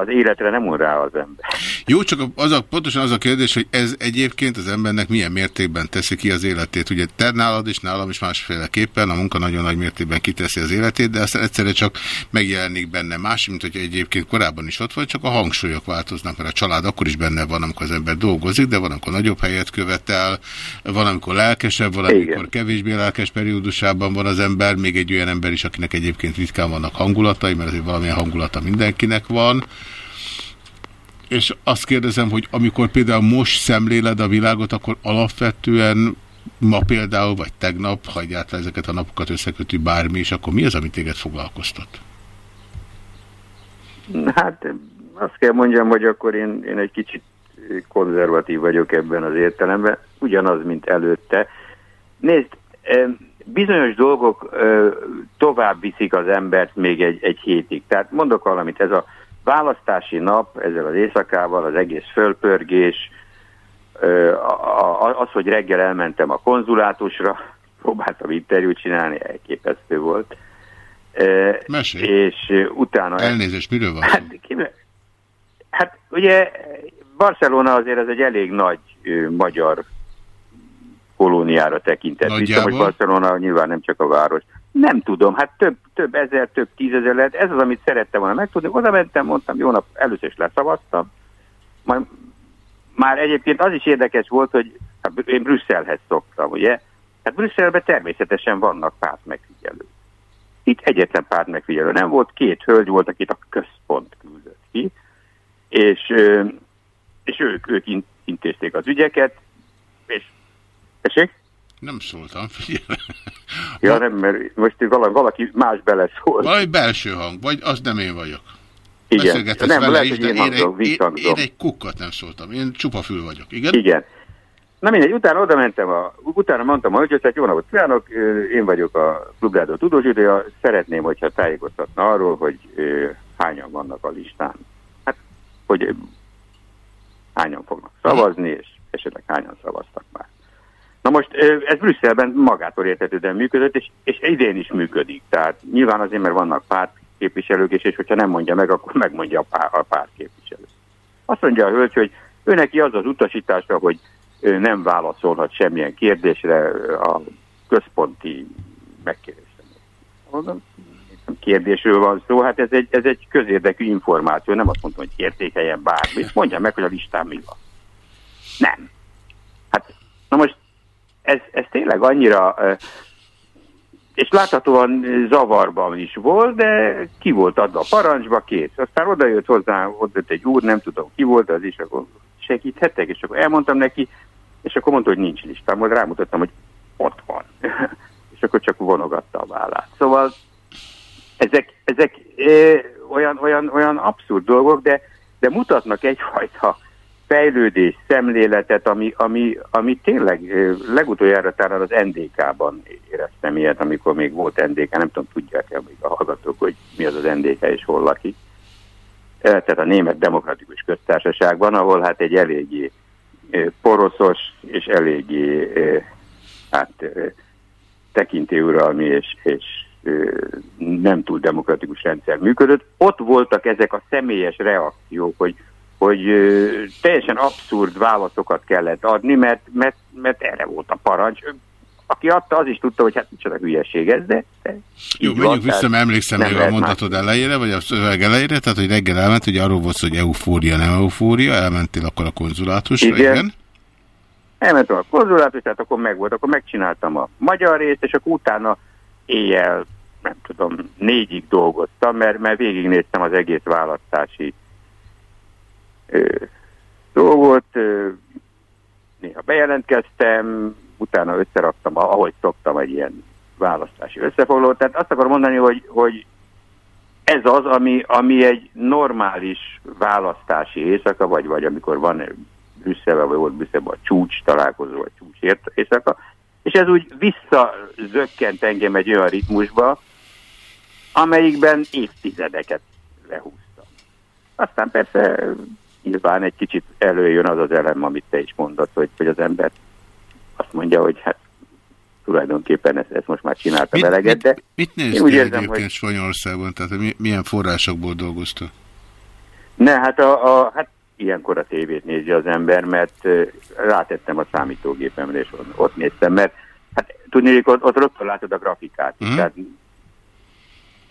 az életre nem un rá az ember. Jó, csak az a, pontosan az a kérdés, hogy ez egyébként az embernek milyen mértékben teszi ki az életét. Ugye te nálad is, nálam is másféleképpen, a munka nagyon nagy mértékben kiteszi az életét, de aztán egyszerre csak megjelenik benne más, mint hogy egyébként korábban is ott volt, csak a hangsúlyok változnak, mert a család akkor is benne van, amikor az ember dolgozik, de van, amikor nagyobb helyet követel, van, amikor lelkesebb, van, amikor Igen. kevésbé lelkes periódusában van az ember, még egy olyan ember is, akinek egyébként ritkán vannak hangulatai, mert azért valamilyen hangulata mindenkinek van és azt kérdezem, hogy amikor például most szemléled a világot, akkor alapvetően ma például, vagy tegnap, ha egyáltalán ezeket a napokat összekötő bármi, és akkor mi az, amit téged foglalkoztat? Hát azt kell mondjam, hogy akkor én, én egy kicsit konzervatív vagyok ebben az értelemben, ugyanaz, mint előtte. Nézd, bizonyos dolgok tovább viszik az embert még egy, egy hétig. Tehát mondok valamit, ez a választási nap, ezzel az éjszakával, az egész fölpörgés, az, hogy reggel elmentem a konzulátusra, [LAUGHS] próbáltam interjút csinálni, elképesztő volt. Mesélj. És utána... Elnézést, miről van? Hát, hát ugye Barcelona azért ez egy elég nagy ö, magyar kolóniára tekintett. Nagyjából? hogy Barcelona nyilván nem csak a város. Nem tudom, hát több, több ezer, több tízezer lehet. Ez az, amit szerettem volna megtudni. Oda mentem, mondtam, jó nap, először is leszavaztam. Majd már egyébként az is érdekes volt, hogy hát én Brüsszelhez szoktam, ugye? Hát Brüsszelben természetesen vannak pártmegfigyelők. Itt egyetlen pártmegfigyelő nem volt, két hölgy volt, akit a központ küldött ki, és, és ők, ők in- intézték az ügyeket, és Tessék? Nem szóltam, figyelj. Ja, nem, mert most valaki, más beleszólt. Valami belső hang, vagy az nem én vagyok. Igen. Nem, vele lehet, is, hogy de én hangzom, egy, én, én egy kukkat nem szóltam. Én csupa fül vagyok, igen? Igen. Na mindegy, utána oda mentem, a, utána mondtam a hölgyhöz, hogy jó napot kívánok, én vagyok a Klubrádió tudósítója, szeretném, hogyha tájékoztatna arról, hogy hányan vannak a listán. Hát, hogy hányan fognak szavazni, és esetleg hányan szavaztak már. Na most ez Brüsszelben magától értetődően működött, és, és idén is működik. Tehát nyilván azért, mert vannak pártképviselők, és, és hogyha nem mondja meg, akkor megmondja a, pár, a pártképviselő. Azt mondja a hölgy, hogy ő neki az az utasítása, hogy nem válaszolhat semmilyen kérdésre a központi megkérdésre. Mondom, kérdésről van szó, hát ez egy, ez egy közérdekű információ, nem azt mondom, hogy értékeljen bármit, mondja meg, hogy a listán mi van. Nem. Hát, na most ez, ez tényleg annyira, és láthatóan zavarban is volt, de ki volt adva a parancsba, kész. Aztán oda jött hozzá, ott egy úr, nem tudom ki volt az is, akkor segíthetek, és akkor elmondtam neki, és akkor mondta, hogy nincs listám, majd rámutattam, hogy ott van. [LAUGHS] és akkor csak vonogatta a vállát. Szóval ezek, ezek ö, olyan, olyan, olyan abszurd dolgok, de, de mutatnak egyfajta fejlődés, szemléletet, ami, ami, ami tényleg legutoljára talán az NDK-ban éreztem ilyet, amikor még volt NDK, nem tudom, tudják-e még a hallgatók, hogy mi az az NDK és hol lakik. Tehát a Német Demokratikus Köztársaságban, ahol hát egy eléggé poroszos és eléggé hát tekintélyuralmi és, és nem túl demokratikus rendszer működött. Ott voltak ezek a személyes reakciók, hogy, hogy ö, teljesen abszurd válaszokat kellett adni, mert, mert, mert erre volt a parancs. Aki adta, az is tudta, hogy hát micsoda hülyeség ez, de... de Jó, menjünk van, vissza, mert emlékszem még a mondatod elejére, vagy a szöveg elejére, tehát hogy reggel elment, hogy arról volt hogy eufória, nem eufória, elmentél akkor a konzulátusra, igen. Igen. Elmentem a konzulátus, tehát akkor meg volt, akkor megcsináltam a magyar részt, és akkor utána éjjel, nem tudom, négyig dolgoztam, mert, mert végignéztem az egész választási dolgot, néha bejelentkeztem, utána összeraktam, ahogy szoktam, egy ilyen választási összefoglalót. Tehát azt akarom mondani, hogy, hogy ez az, ami, ami egy normális választási éjszaka, vagy, vagy amikor van Brüsszelben, vagy volt Brüsszelben a csúcs találkozó, vagy csúcs éjszaka, és ez úgy visszazökkent engem egy olyan ritmusba, amelyikben évtizedeket lehúztam. Aztán persze nyilván egy kicsit előjön az az elem, amit te is mondod, hogy, hogy az ember azt mondja, hogy hát tulajdonképpen ezt, ezt most már csináltam Mit- eleget, de Mit én néztél úgy érzem, egyébként hogy Spanyolországban? Tehát mi- milyen forrásokból dolgoztál? Ne, hát, a, a, hát ilyenkor a tévét nézi az ember, mert rátettem a számítógépemre, és ott, néztem, mert hát tudni, ott, ott rögtön látod a grafikát. Mhm. Mm. Tehát,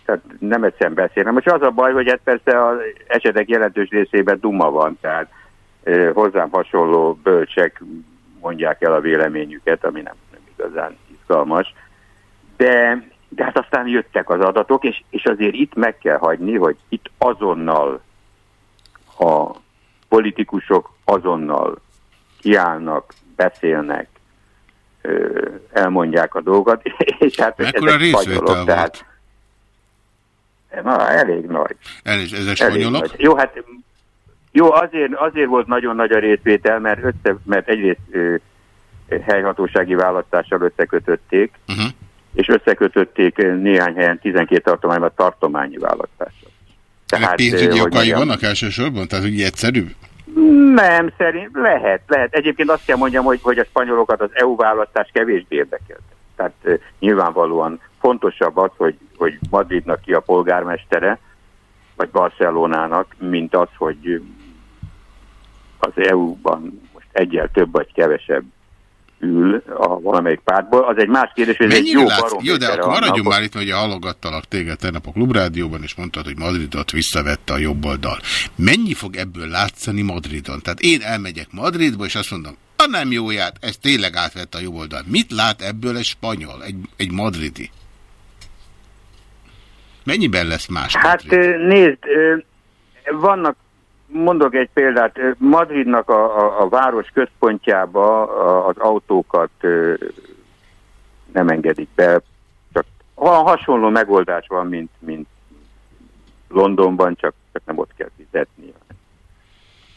tehát nem egyszerűen beszélnem. Most az a baj, hogy hát persze az esetek jelentős részében duma van, tehát hozzám hasonló bölcsek mondják el a véleményüket, ami nem, nem igazán izgalmas. De, de hát aztán jöttek az adatok, és, és azért itt meg kell hagyni, hogy itt azonnal a politikusok azonnal kiállnak, beszélnek, elmondják a dolgokat, [LAUGHS] és hát Mekkora részvétel spanyolok, volt? tehát na, elég nagy. Elnézést, ezek Elég nagy. Jó, hát Jó, azért, azért volt nagyon nagy a részvétel, mert, össze, mert egyrészt ö, helyhatósági választással összekötötték, uh-huh. és összekötötték néhány helyen 12 tartományban tartományi választással. Ennek pénzügyi okai mondjam, vannak elsősorban? Tehát úgy egyszerű? Nem, szerint lehet, lehet. Egyébként azt kell mondjam, hogy, hogy a spanyolokat az EU választás kevésbé érdekelt. Tehát uh, nyilvánvalóan fontosabb az, hogy, hogy Madridnak ki a polgármestere, vagy Barcelonának, mint az, hogy az EU-ban most egyel több vagy kevesebb ül a valamelyik pártból. Az egy más kérdés, hogy ez egy jó látsz? Jó, de akkor maradjunk hogy- már itt, mert ugye halogattalak téged tegnap a Klubrádióban, és mondtad, hogy Madridot visszavette a jobb oldal. Mennyi fog ebből látszani Madridon? Tehát én elmegyek Madridba, és azt mondom, a nem jóját, ez tényleg átvette a jobb oldal. Mit lát ebből egy spanyol, egy, egy madridi? Mennyiben lesz más? Hát ö, nézd, vannak, mondok egy példát, Madridnak a, a, a város központjába az autókat nem engedik be, csak ha- hasonló megoldás van, mint, mint Londonban, csak, csak nem ott kell fizetni,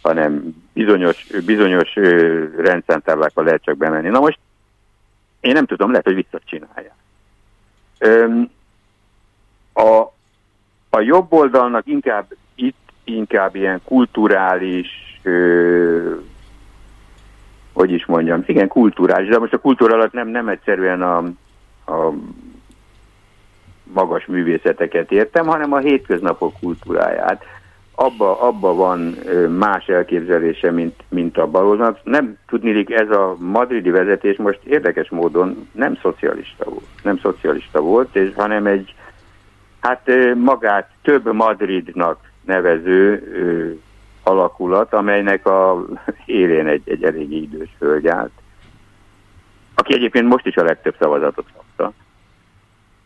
hanem bizonyos, bizonyos rendszámtáblákkal lehet csak bemenni. Na most én nem tudom, lehet, hogy visszacsinálják. Öm, a, a jobb oldalnak inkább itt inkább ilyen kulturális, ö, hogy is mondjam, igen, kulturális, de most a kultúra alatt nem, nem egyszerűen a, a magas művészeteket értem, hanem a hétköznapok kultúráját. Abba, abba van más elképzelése, mint, mint a baloldalnak. Nem tudnélik, ez a madridi vezetés most érdekes módon nem szocialista volt. Nem szocialista volt, és hanem egy Hát magát több Madridnak nevező ö, alakulat, amelynek a [LAUGHS] élén egy, egy elég idős hölgy állt, aki egyébként most is a legtöbb szavazatot kapta.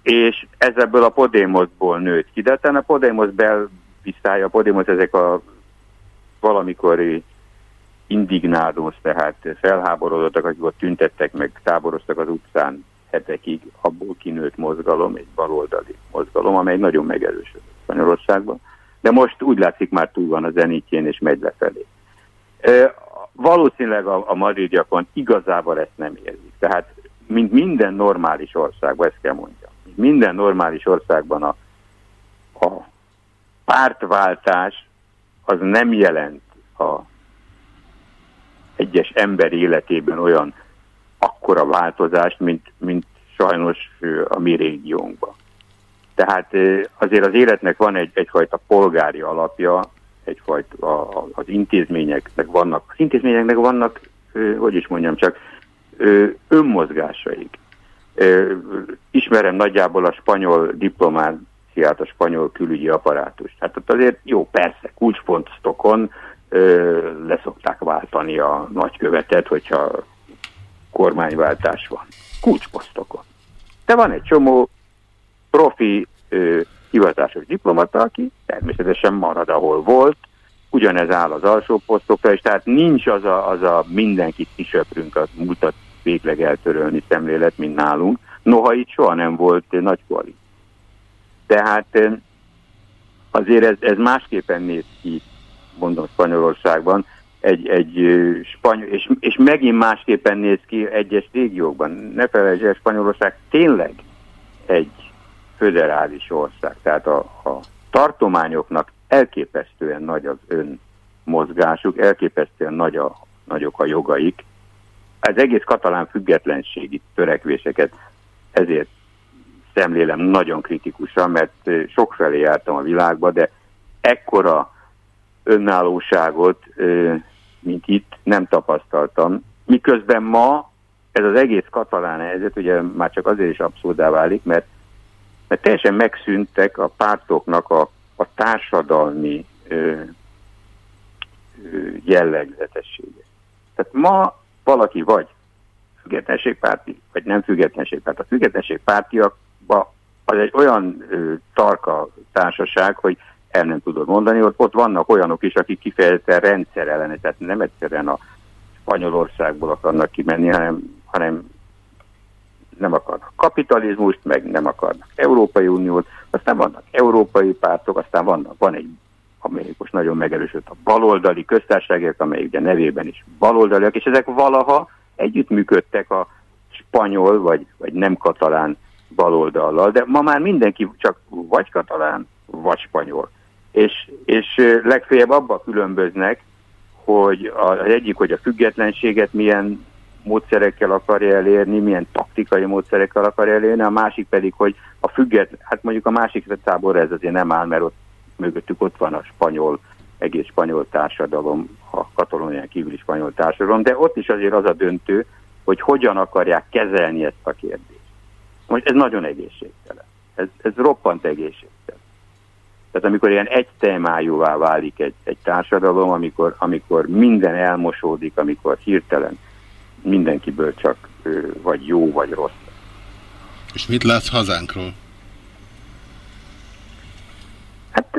És ez ebből a Podemosból nőtt ki, de a Podemos belviszája, a Podemos ezek a valamikori indignádós, tehát felháborodottak, akik ott tüntettek meg, táboroztak az utcán hetekig, abból kinőtt mozgalom, egy baloldali mozgalom, amely nagyon megerősödött Spanyolországban. De most úgy látszik már túl van a zenítjén, és megy lefelé. Ö, valószínűleg a, a madridiakon igazából ezt nem érzik. Tehát, mint minden normális országban, ezt kell mondjam, minden normális országban a, a pártváltás az nem jelent a egyes ember életében olyan akkora változást, mint, mint sajnos a mi régiónkban. Tehát azért az életnek van egy, egyfajta polgári alapja, egyfajta a, az intézményeknek vannak, az intézményeknek vannak, hogy is mondjam csak, önmozgásaik. Ismerem nagyjából a spanyol diplomáciát, a spanyol külügyi apparátust. Hát ott azért jó, persze, kulcspontokon leszokták váltani a nagykövetet, hogyha kormányváltás van. Kulcsposztokon. De van egy csomó profi ö, hivatásos diplomata, aki természetesen marad, ahol volt, ugyanez áll az alsó posztokra, és tehát nincs az a, az a mindenkit kisöprünk, az múltat végleg eltörölni szemlélet, mint nálunk. Noha itt soha nem volt nagy koalíció. Tehát azért ez, ez másképpen néz ki, mondom Spanyolországban, egy, egy spanyol, és, és megint másképpen néz ki egyes régiókban. Ne felejtsd el, Spanyolország tényleg egy föderális ország, tehát a, a tartományoknak elképesztően nagy az ön mozgásuk, elképesztően nagy a, nagyok a jogaik. Az egész katalán függetlenségi törekvéseket ezért szemlélem nagyon kritikusan, mert sokfelé jártam a világba, de ekkora önállóságot, mint itt nem tapasztaltam. Miközben ma ez az egész katalán helyzet ugye már csak azért is abszurdá válik, mert, mert teljesen megszűntek a pártoknak a, a társadalmi ö, ö, jellegzetessége. Tehát ma valaki vagy függetlenségpárti, vagy nem függetlenségpárti. A függetlenségpártiakban az egy olyan ö, tarka társaság, hogy el nem tudod mondani, ott, ott vannak olyanok is, akik kifejezetten rendszerellenes, tehát nem egyszerűen a Spanyolországból akarnak kimenni, hanem, hanem nem akarnak kapitalizmust, meg nem akarnak Európai Uniót, aztán vannak európai pártok, aztán vannak, van egy amelyik most nagyon megerősödött a baloldali köztársaságok, amelyik ugye nevében is baloldaliak, és ezek valaha együttműködtek a spanyol vagy, vagy nem katalán baloldallal, de ma már mindenki csak vagy katalán, vagy spanyol. És, és legfeljebb abba különböznek, hogy az egyik, hogy a függetlenséget milyen módszerekkel akarja elérni, milyen taktikai módszerekkel akarja elérni, a másik pedig, hogy a független, hát mondjuk a másik tábor ez azért nem áll, mert ott mögöttük ott van a spanyol, egész spanyol társadalom, a katalónián kívüli spanyol társadalom, de ott is azért az a döntő, hogy hogyan akarják kezelni ezt a kérdést. Most ez nagyon egészségtelen. Ez, ez roppant egészségtelen. Tehát amikor ilyen egy témájúvá válik egy, egy társadalom, amikor, amikor minden elmosódik, amikor hirtelen mindenkiből csak vagy jó, vagy rossz. És mit látsz hazánkról? Hát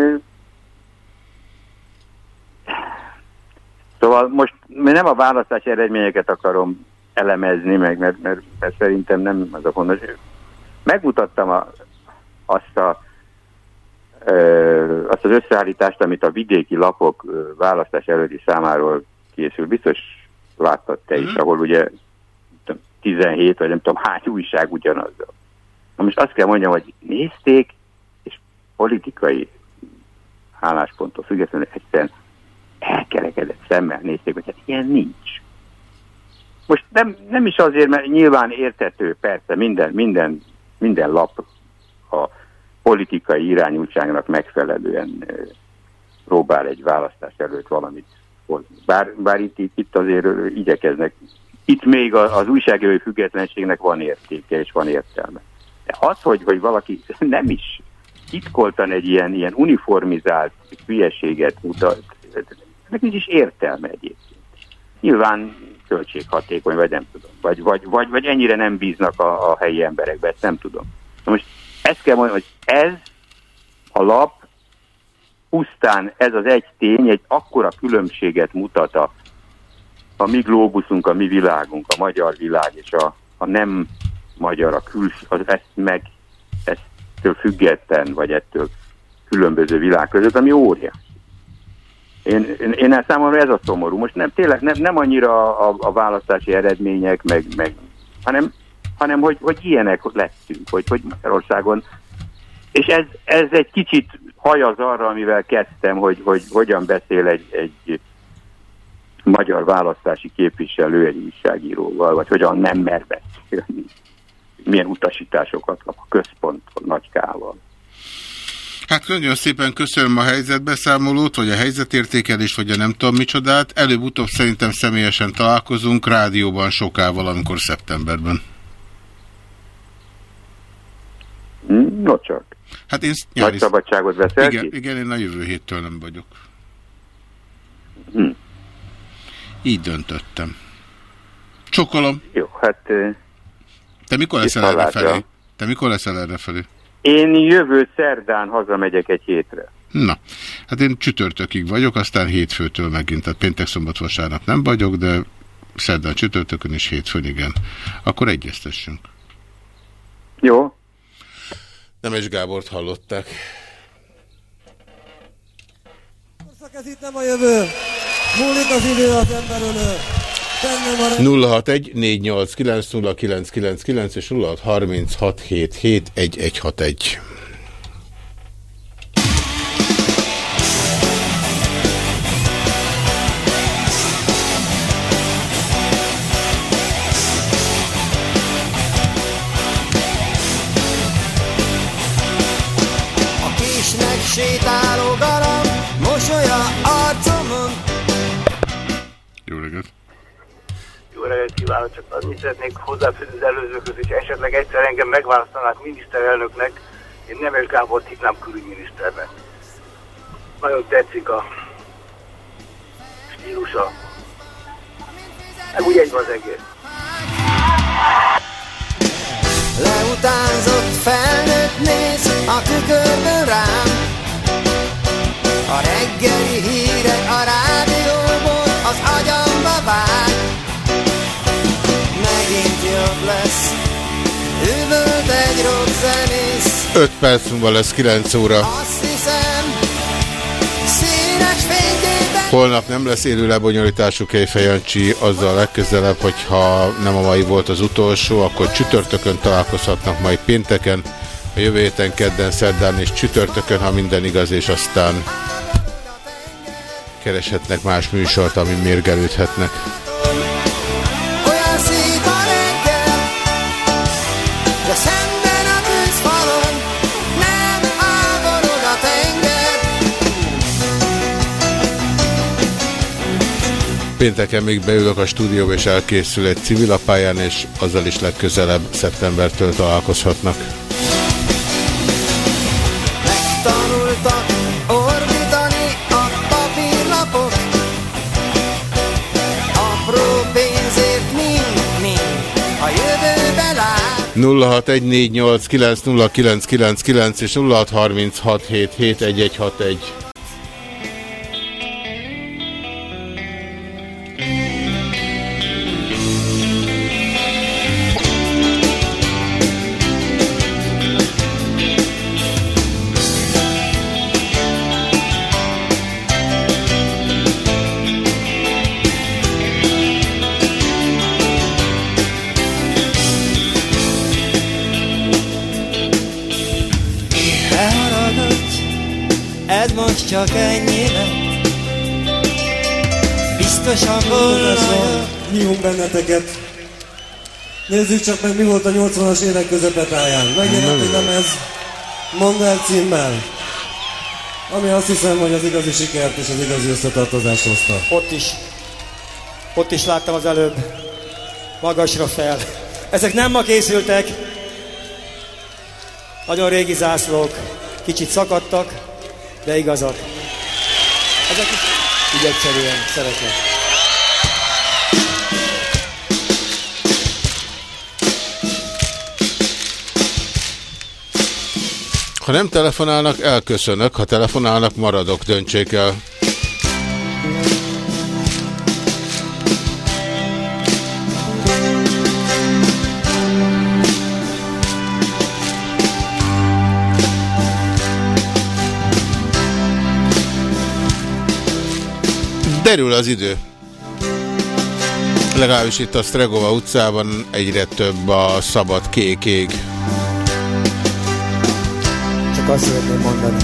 Szóval most nem a választási eredményeket akarom elemezni, meg, mert, mert, mert szerintem nem az a fontos. Megmutattam a, azt, a, azt az összeállítást, amit a vidéki lapok választás előtti számáról készül. Biztos láttad te is, ahol ugye 17 vagy nem tudom hány újság ugyanazzal. Na most azt kell mondjam, hogy nézték, és politikai állásponttól függetlenül egyszerűen elkerekedett szemmel nézték, hogy hát ilyen nincs. Most nem, nem is azért, mert nyilván értető, persze, minden, minden, minden lap a politikai irányultságnak megfelelően próbál egy választás előtt valamit hozni. Bár, bár itt, itt azért igyekeznek. Itt még az újságírói függetlenségnek van értéke és van értelme. De az, hogy, hogy valaki [LAUGHS] nem is titkoltan egy ilyen, ilyen uniformizált hülyeséget mutat, ennek nincs is értelme egyébként. Nyilván költséghatékony, vagy nem tudom. Vagy, vagy, vagy, vagy ennyire nem bíznak a, a helyi emberekbe, ezt nem tudom. Na most ezt kell mondani, hogy ez a lap pusztán ez az egy tény, egy akkora különbséget mutat a, a mi glóbuszunk, a mi világunk, a magyar világ és a, a nem magyar, a küls, az ezt meg ettől független, vagy ettől különböző világ között, ami óriás. Én, én, én számomra ez a szomorú. Most nem, tényleg nem, nem annyira a, a választási eredmények, meg, meg, hanem, hanem hogy, hogy ilyenek lettünk, hogy, hogy Magyarországon és ez, ez egy kicsit hajaz arra, amivel kezdtem, hogy, hogy hogyan beszél egy, egy magyar választási képviselő egy újságíróval, vagy hogyan nem mer beszélni. Milyen utasításokat kap a központtól, nagykával. Hát nagyon szépen köszönöm a helyzetbeszámolót, vagy a helyzetértékelést, vagy a nem tudom micsodát. Előbb-utóbb szerintem személyesen találkozunk rádióban sokával, amikor szeptemberben. No csak. Hát én nyári... Nagy szabadságot veszel igen, ki? Igen, én a jövő héttől nem vagyok. Hm. Így döntöttem. Csokolom. Jó, hát... Te mikor leszel erre felé? Te mikor leszel erre felé? Én jövő szerdán hazamegyek egy hétre. Na, hát én csütörtökig vagyok, aztán hétfőtől megint, tehát péntek, szombat, vasárnap nem vagyok, de szerdán, csütörtökön és hétfőn igen. Akkor egyeztessünk. Jó. Nemes Gábort hallották. Ez itt nem a jövő. Múlik az idő az emberölő. 061 489 és 0636771161. reggelt kívánok, csak adni szeretnék hozzáfűzni az előzőkhöz, és esetleg egyszer engem megválasztanák miniszterelnöknek, én Nemes Gábor hívnám külügyminiszternek. Nagyon tetszik a stílusa. Nem úgy egy az egész. Leutánzott felnőtt néz a tükörben rám a reggeli hírek a rádióból 5 perc múlva lesz 9 óra Holnap nem lesz élő lebonyolítású Kejfej Jancsi, azzal legközelebb, hogyha nem a mai volt az utolsó, akkor csütörtökön találkozhatnak majd pénteken, a jövő héten kedden, szerdán és csütörtökön, ha minden igaz, és aztán kereshetnek más műsort, ami mérgelődhetnek. Pénteken még beülök a stúdióba, és elkészül egy civilapályán, és azzal is legközelebb szeptembertől találkozhatnak. Tanultak ordítani a papírlapok Apró pénzért mind-mind A jövőbe lát 0614890999 és 0636771161. benneteket. Nézzük csak meg, mi volt a 80-as évek közepetáján. Megjelent egy lemez Mondd el címmel, ami azt hiszem, hogy az igazi sikert és az igazi összetartozást hozta. Ott is. Ott is láttam az előbb. Magasra fel. Ezek nem ma készültek. Nagyon régi zászlók. Kicsit szakadtak, de igazak. Ezek is így egyszerűen szeretnek. Ha nem telefonálnak, elköszönök, ha telefonálnak, maradok, döntsék el. Derül az idő. Legalábbis itt a Stregova utcában egyre több a szabad kék ég. Azt szeretném mondani.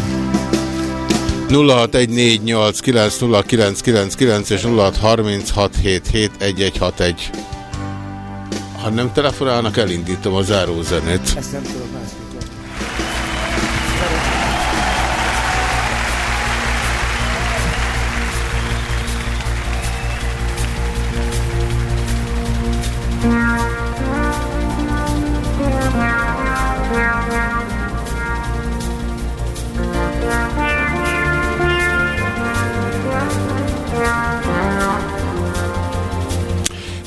0614890999 és 0636771161. Ha nem telefonálnak, elindítom a zárózenét. Ezt nem tudom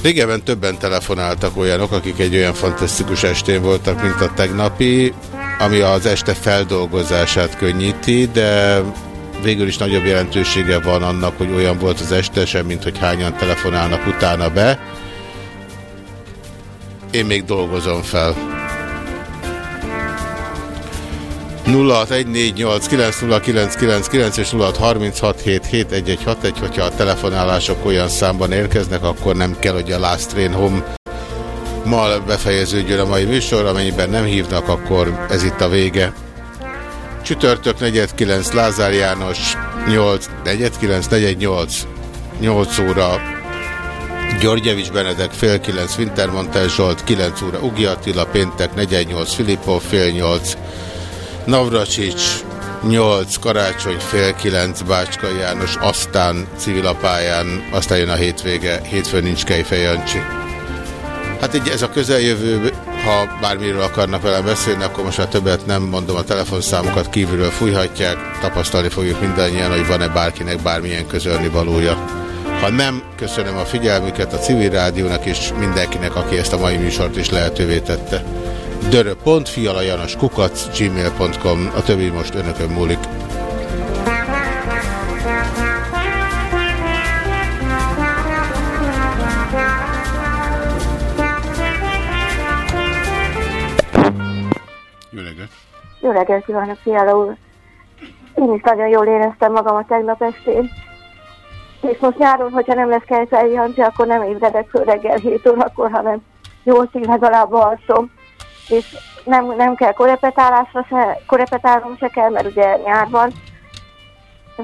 Régebben többen telefonáltak olyanok, akik egy olyan fantasztikus estén voltak, mint a tegnapi, ami az este feldolgozását könnyíti, de végül is nagyobb jelentősége van annak, hogy olyan volt az este, sem, mint hogy hányan telefonálnak utána be. Én még dolgozom fel. 0614890999 és 0636771161, hogyha a telefonálások olyan számban érkeznek, akkor nem kell, hogy a Last Train Home mal befejeződjön a mai műsor, amennyiben nem hívnak, akkor ez itt a vége. Csütörtök 49 Lázár János 8, 49, 48, 8 óra Györgyevics Benedek fél 9, Wintermantel Zsolt 9 óra, Ugi Attila péntek 48, Filippo fél 8, Navracsics 8, Karácsony fél 9, Bácska János, aztán civilapályán, aztán jön a hétvége, hétfőn nincs Kejfej. Hát így ez a közeljövő, ha bármiről akarnak velem beszélni, akkor most már többet nem mondom, a telefonszámokat kívülről fújhatják, tapasztalni fogjuk mindannyian, hogy van-e bárkinek bármilyen közölni valója. Ha nem, köszönöm a figyelmüket a civil rádiónak és mindenkinek, aki ezt a mai műsort is lehetővé tette. dörö.fialajanos kukac gmail.com A többi most önökön múlik. Jó reggelt! Jó reggelt kívánok, Fiala úr! Én is nagyon jól éreztem magam a tegnap estén. És most nyáron, hogyha nem lesz Kejfej Jancsi, akkor nem ébredek föl reggel 7 órakor, hanem 8-ig legalább alszom. És nem, nem kell korepetálásra se, korepetálnom se kell, mert ugye nyár van.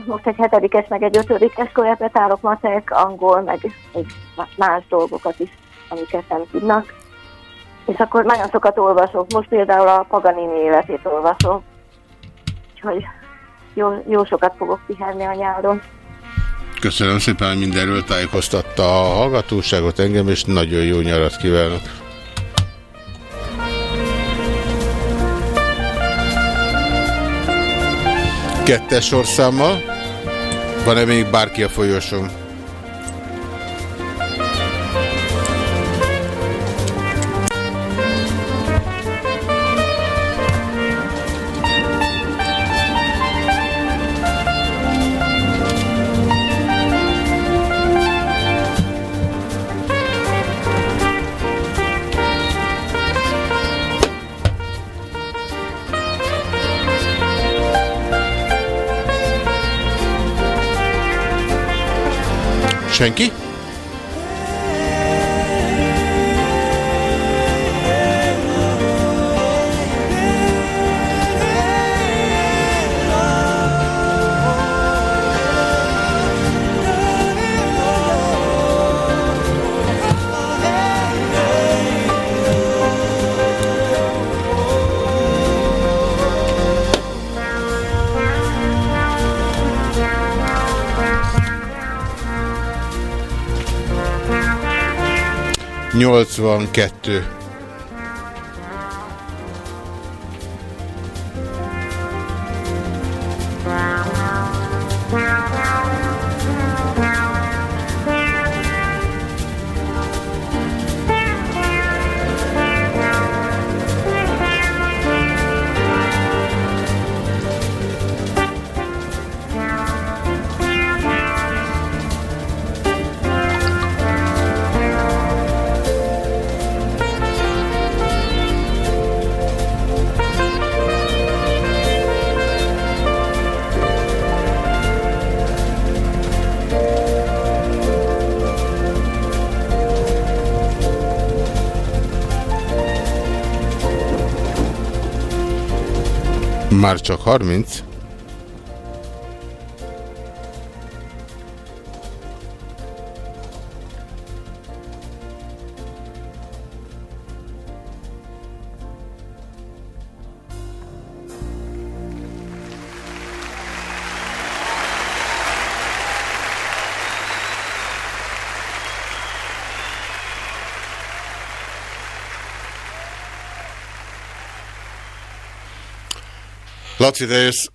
Most egy hetedikes, meg egy ötödikes korepetálok, matek, angol, meg még más dolgokat is, amiket nem tudnak. És akkor nagyon sokat olvasok. Most például a Paganini életét olvasom. Úgyhogy jó, jó sokat fogok pihenni a nyáron. Köszönöm szépen, hogy mindenről tájékoztatta a hallgatóságot engem, és nagyon jó nyarat kívánok. Kettes sorszámmal. Van-e még bárki a folyosón? Senki? Nyolcvankettő. Már csak 30? Laci, de jössz